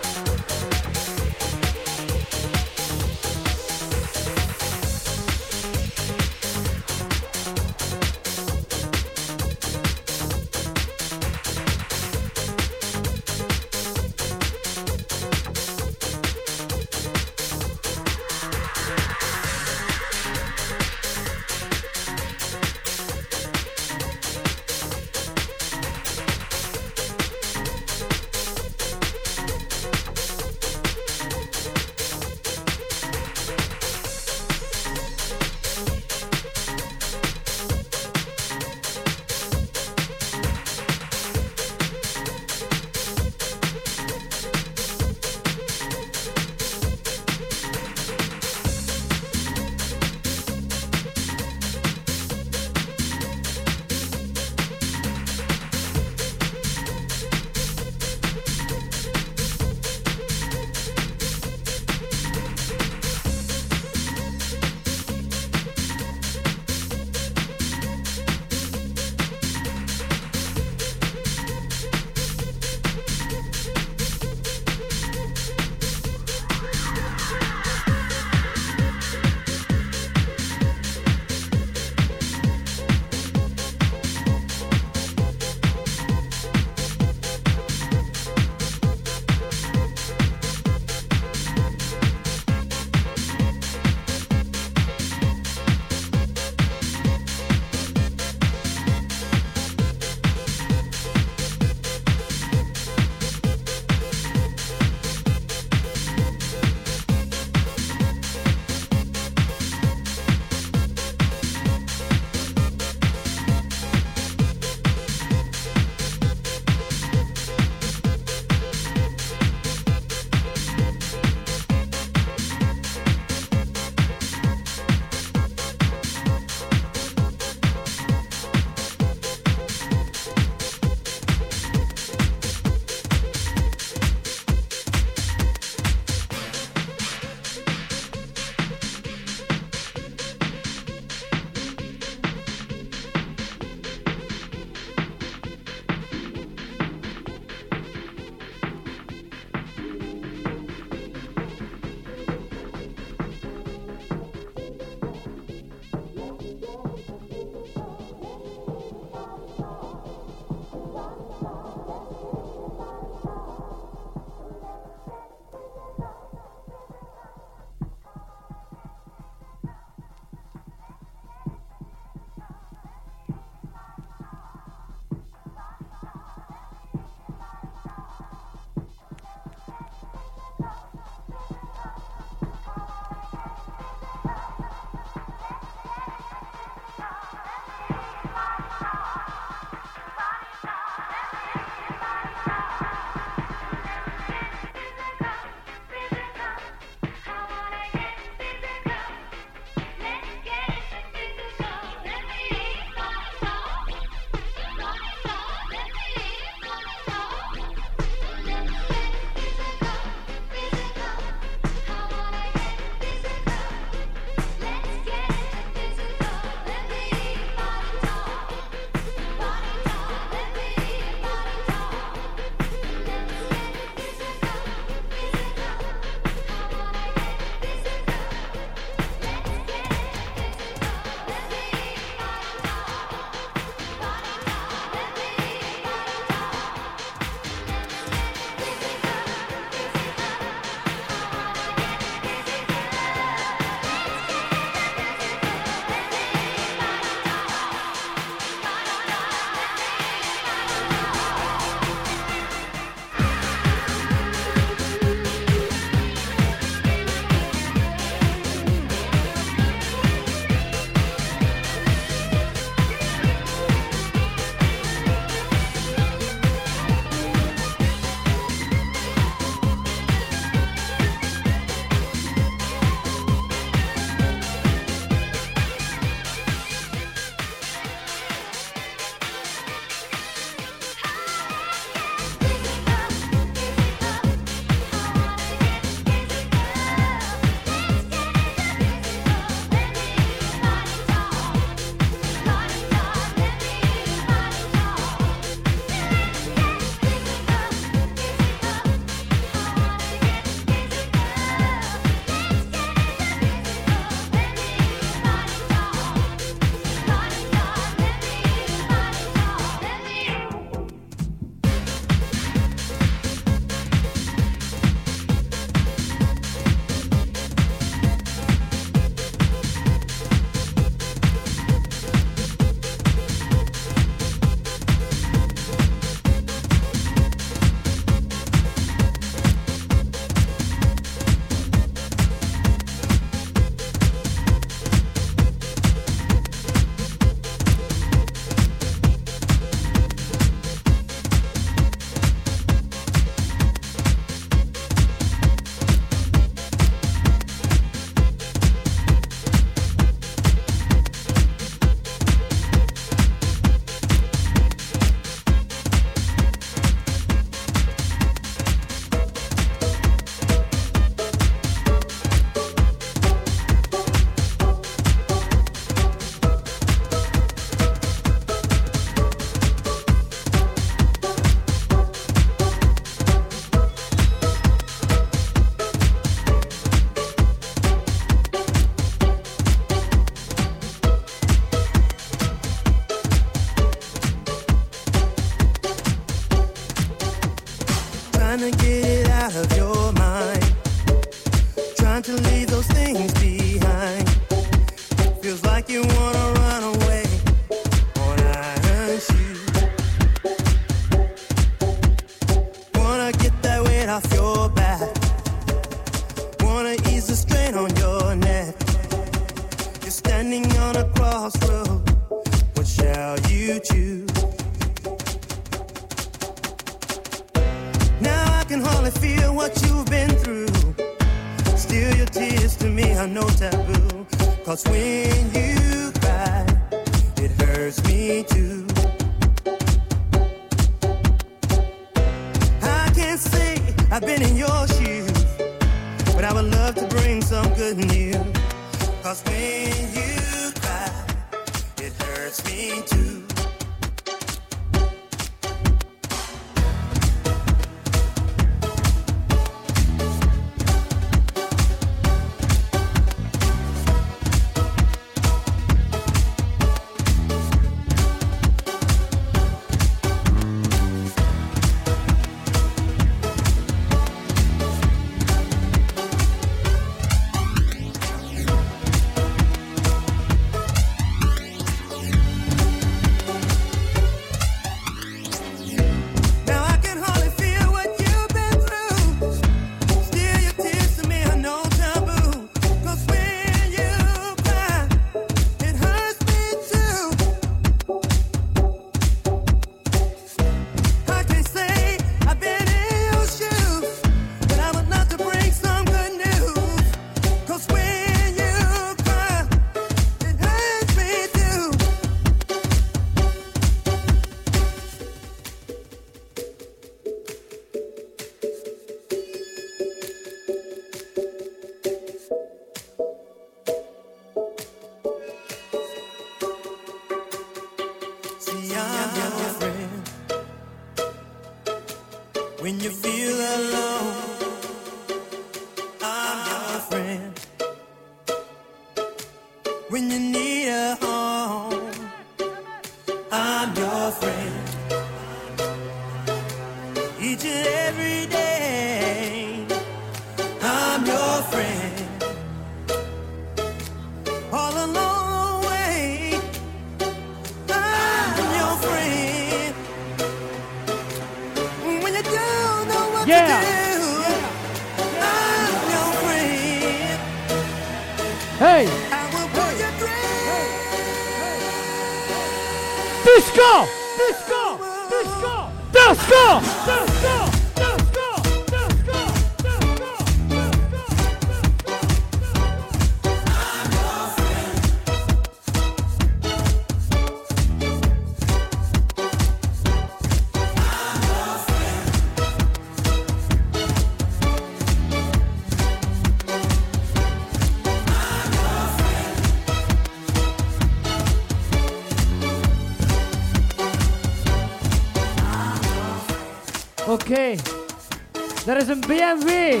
S7: een BMW.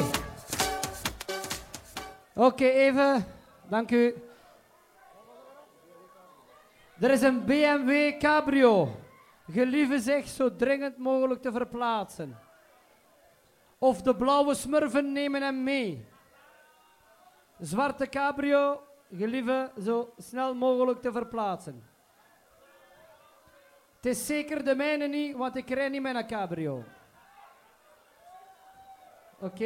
S7: Oké, even. Dank u. Er is een BMW Cabrio. Gelieve zich zo dringend mogelijk te verplaatsen. Of de blauwe smurven nemen hem mee. Zwarte Cabrio, gelieve zo snel mogelijk te verplaatsen. Het is zeker de mijne niet, want ik rij niet met een Cabrio.
S20: Ok?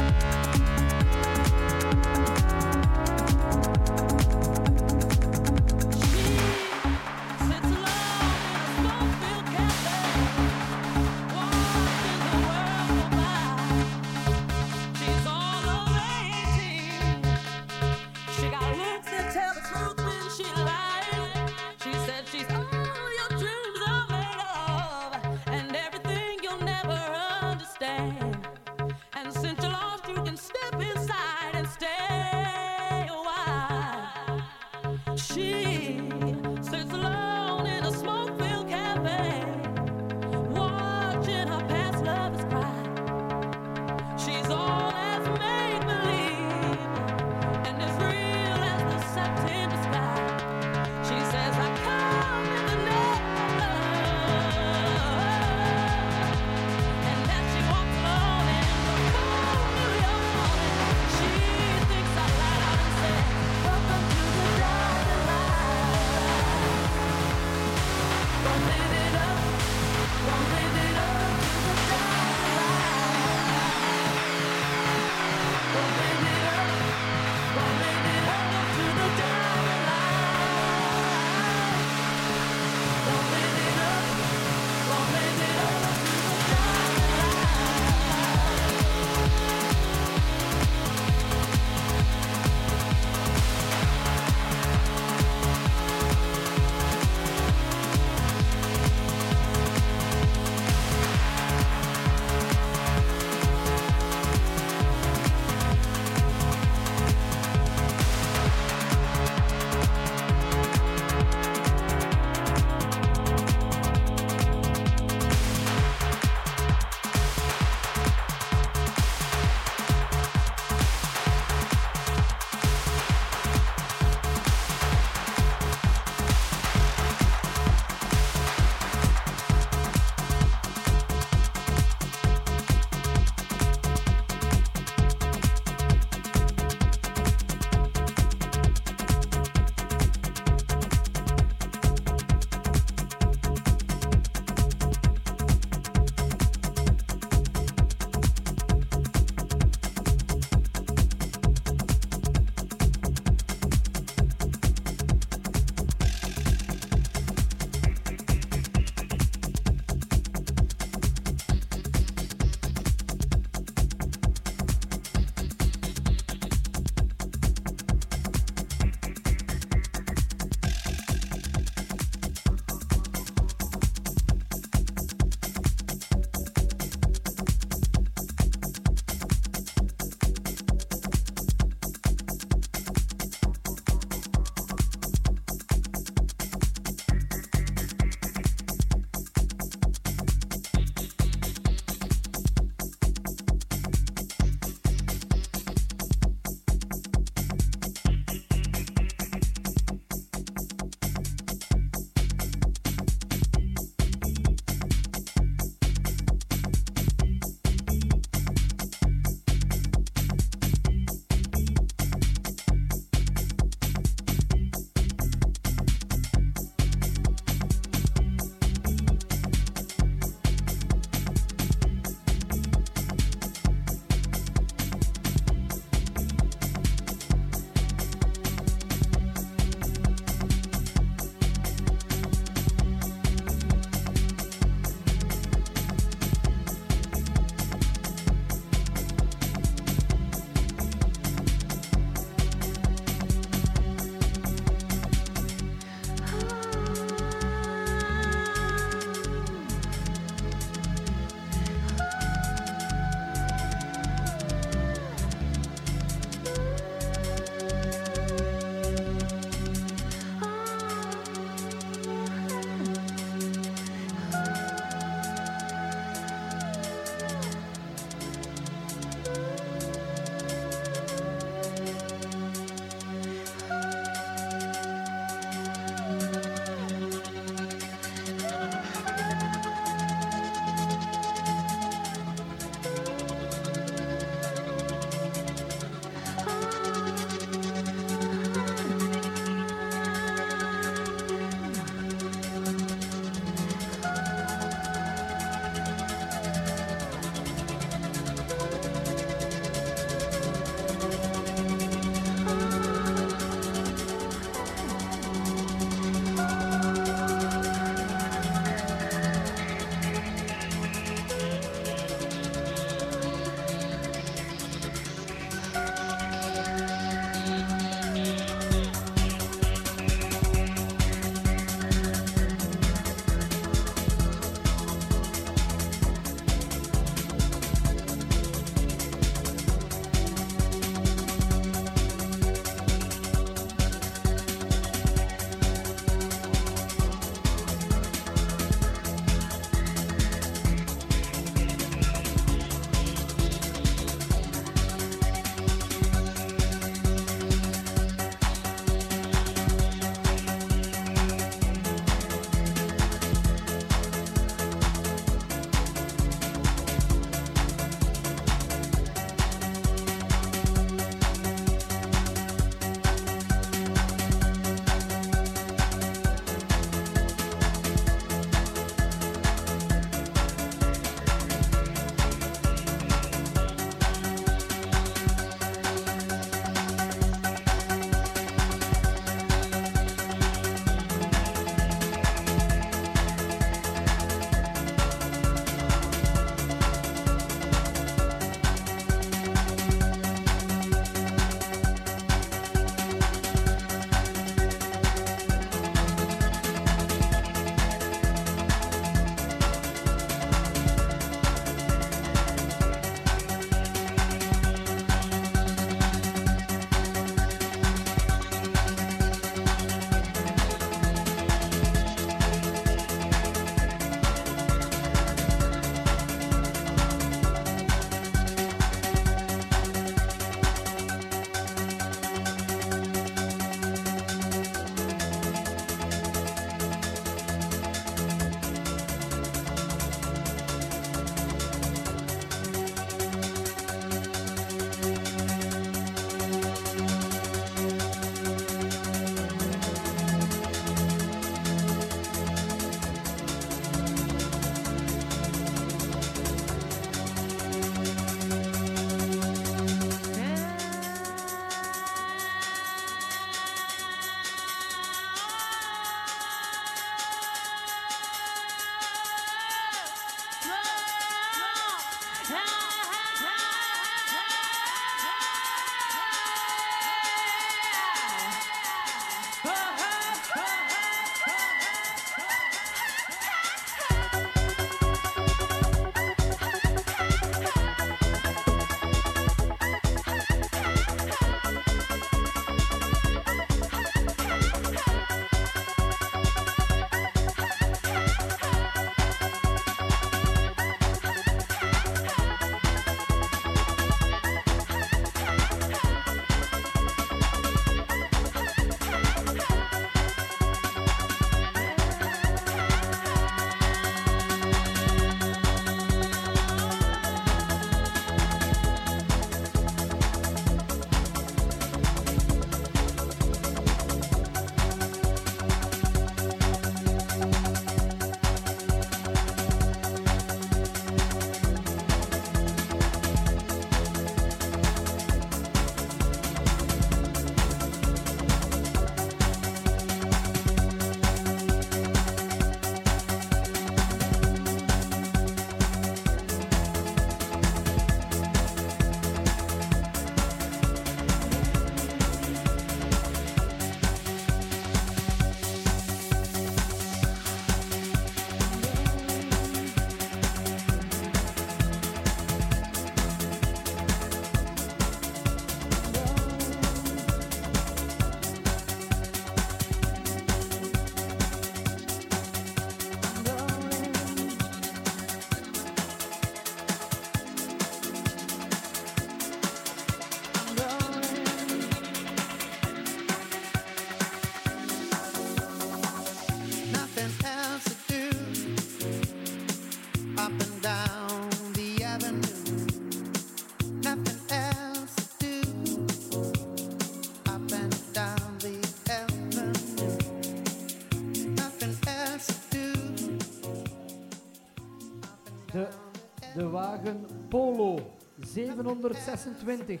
S20: Polo 726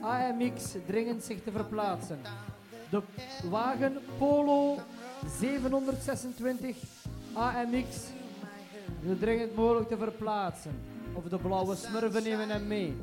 S20: AMX dringend zich te verplaatsen. De wagen Polo 726 AMX zo dringend mogelijk te verplaatsen. Of de blauwe smurven nemen hem mee.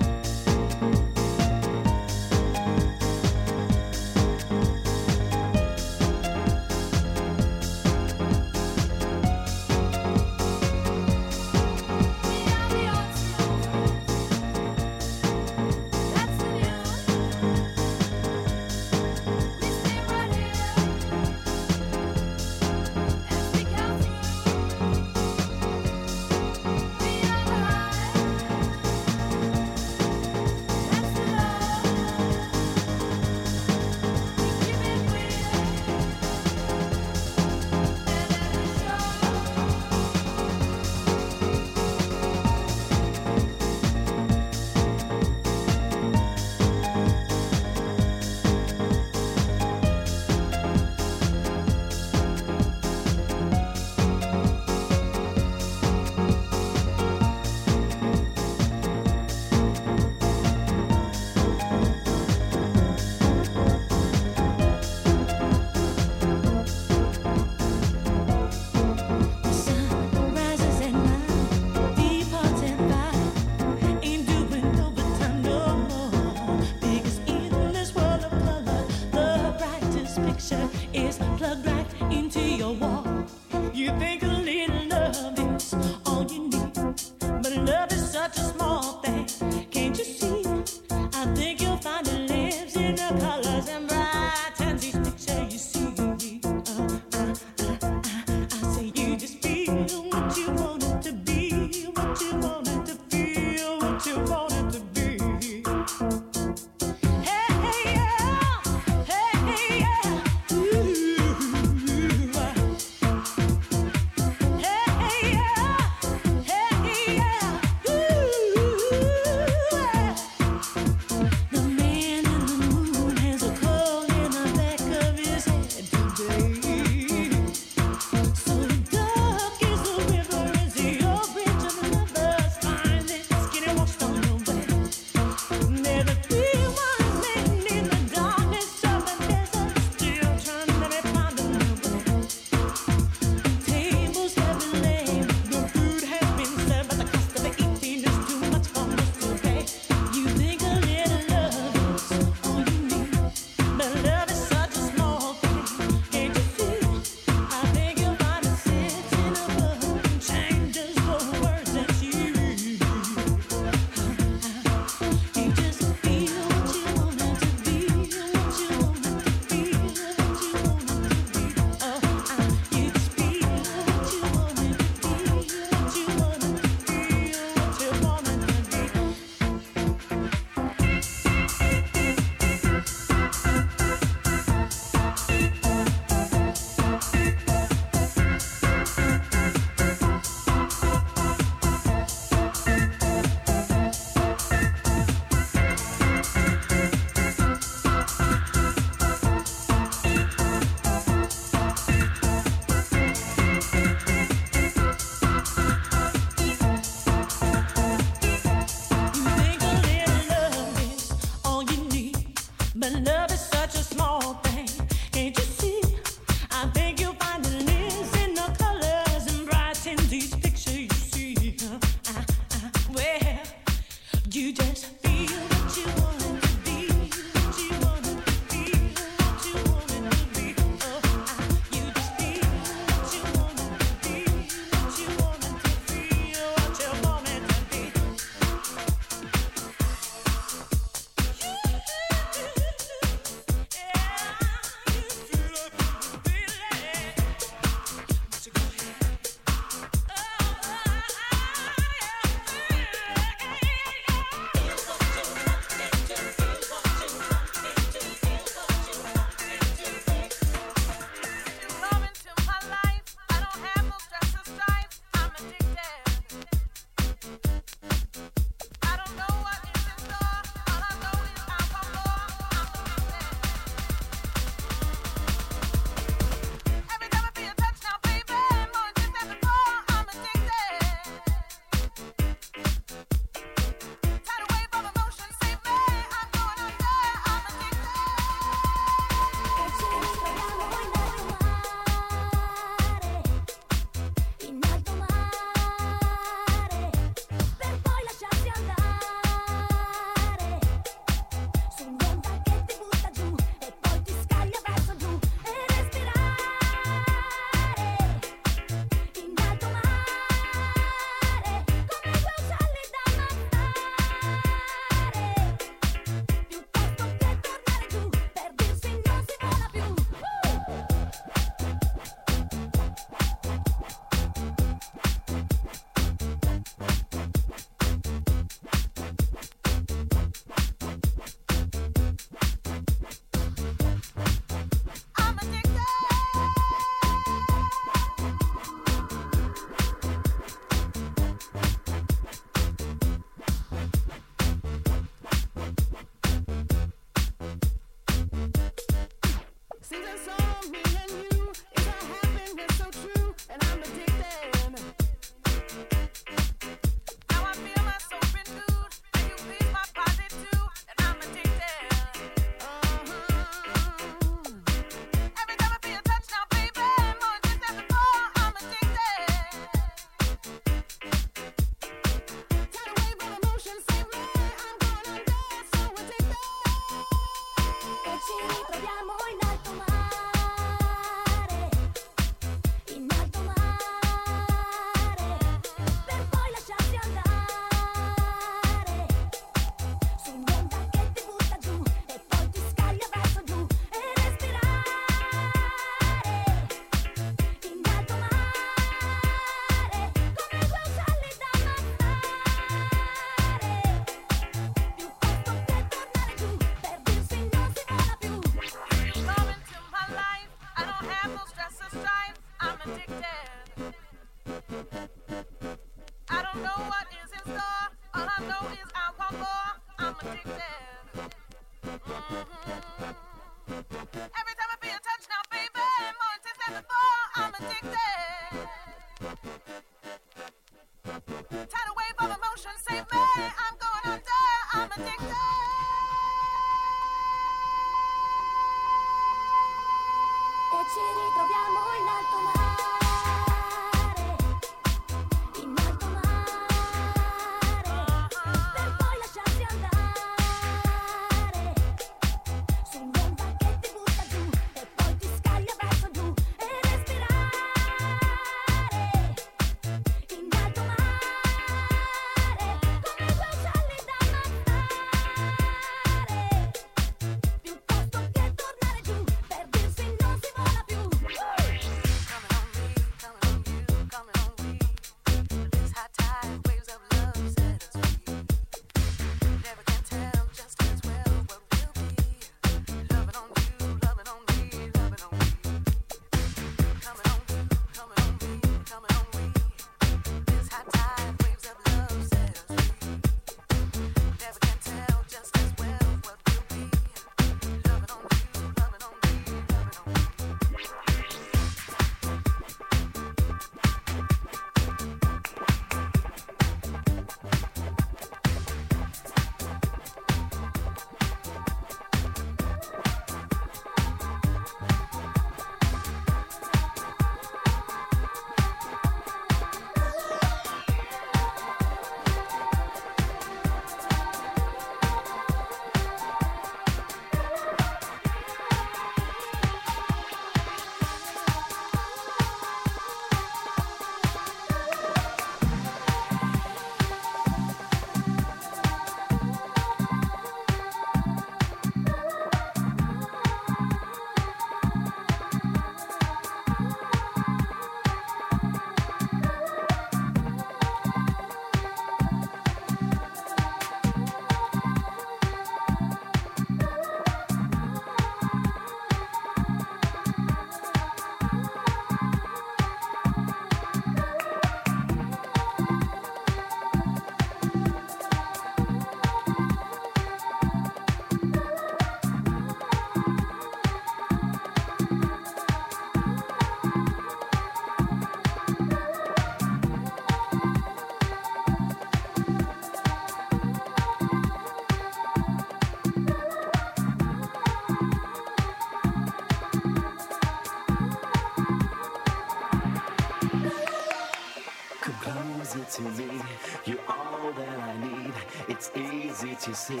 S21: see,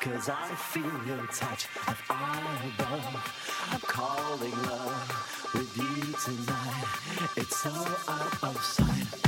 S21: cause I feel your touch of eyeball. I'm calling love with you tonight. It's so out of sight.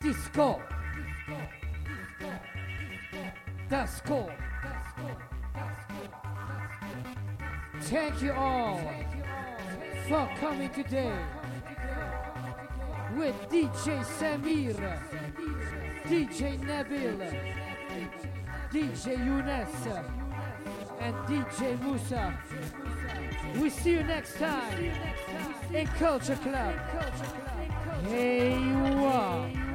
S5: Disco. Disco. Thank you all for coming today with DJ Samir, DJ Nabil, DJ Younes, and DJ Musa. We see you next time in Culture Club. Hey, wow.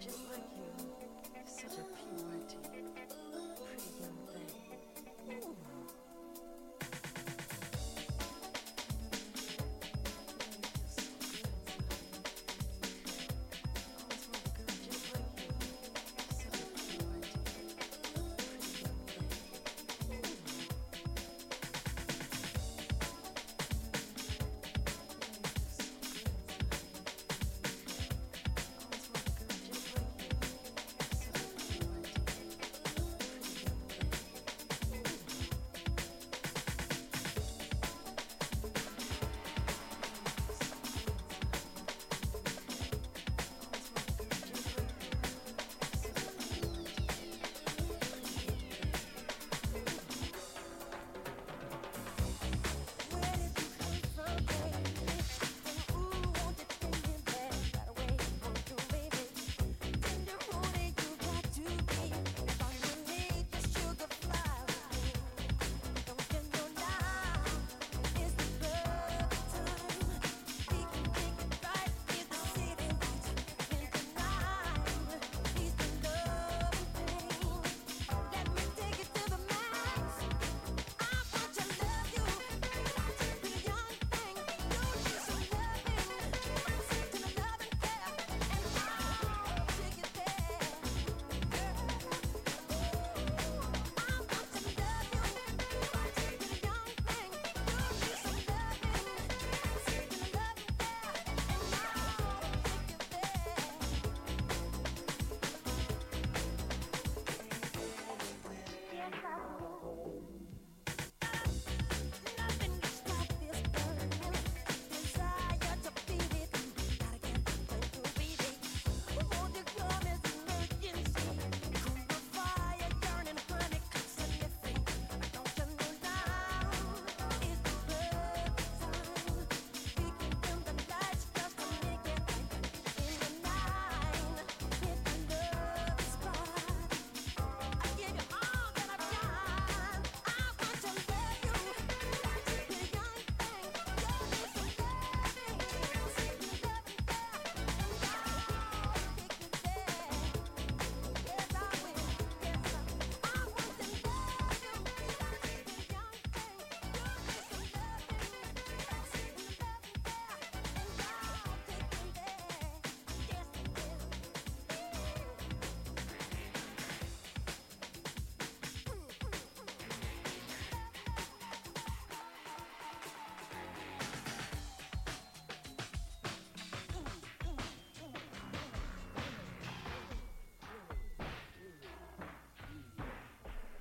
S5: Just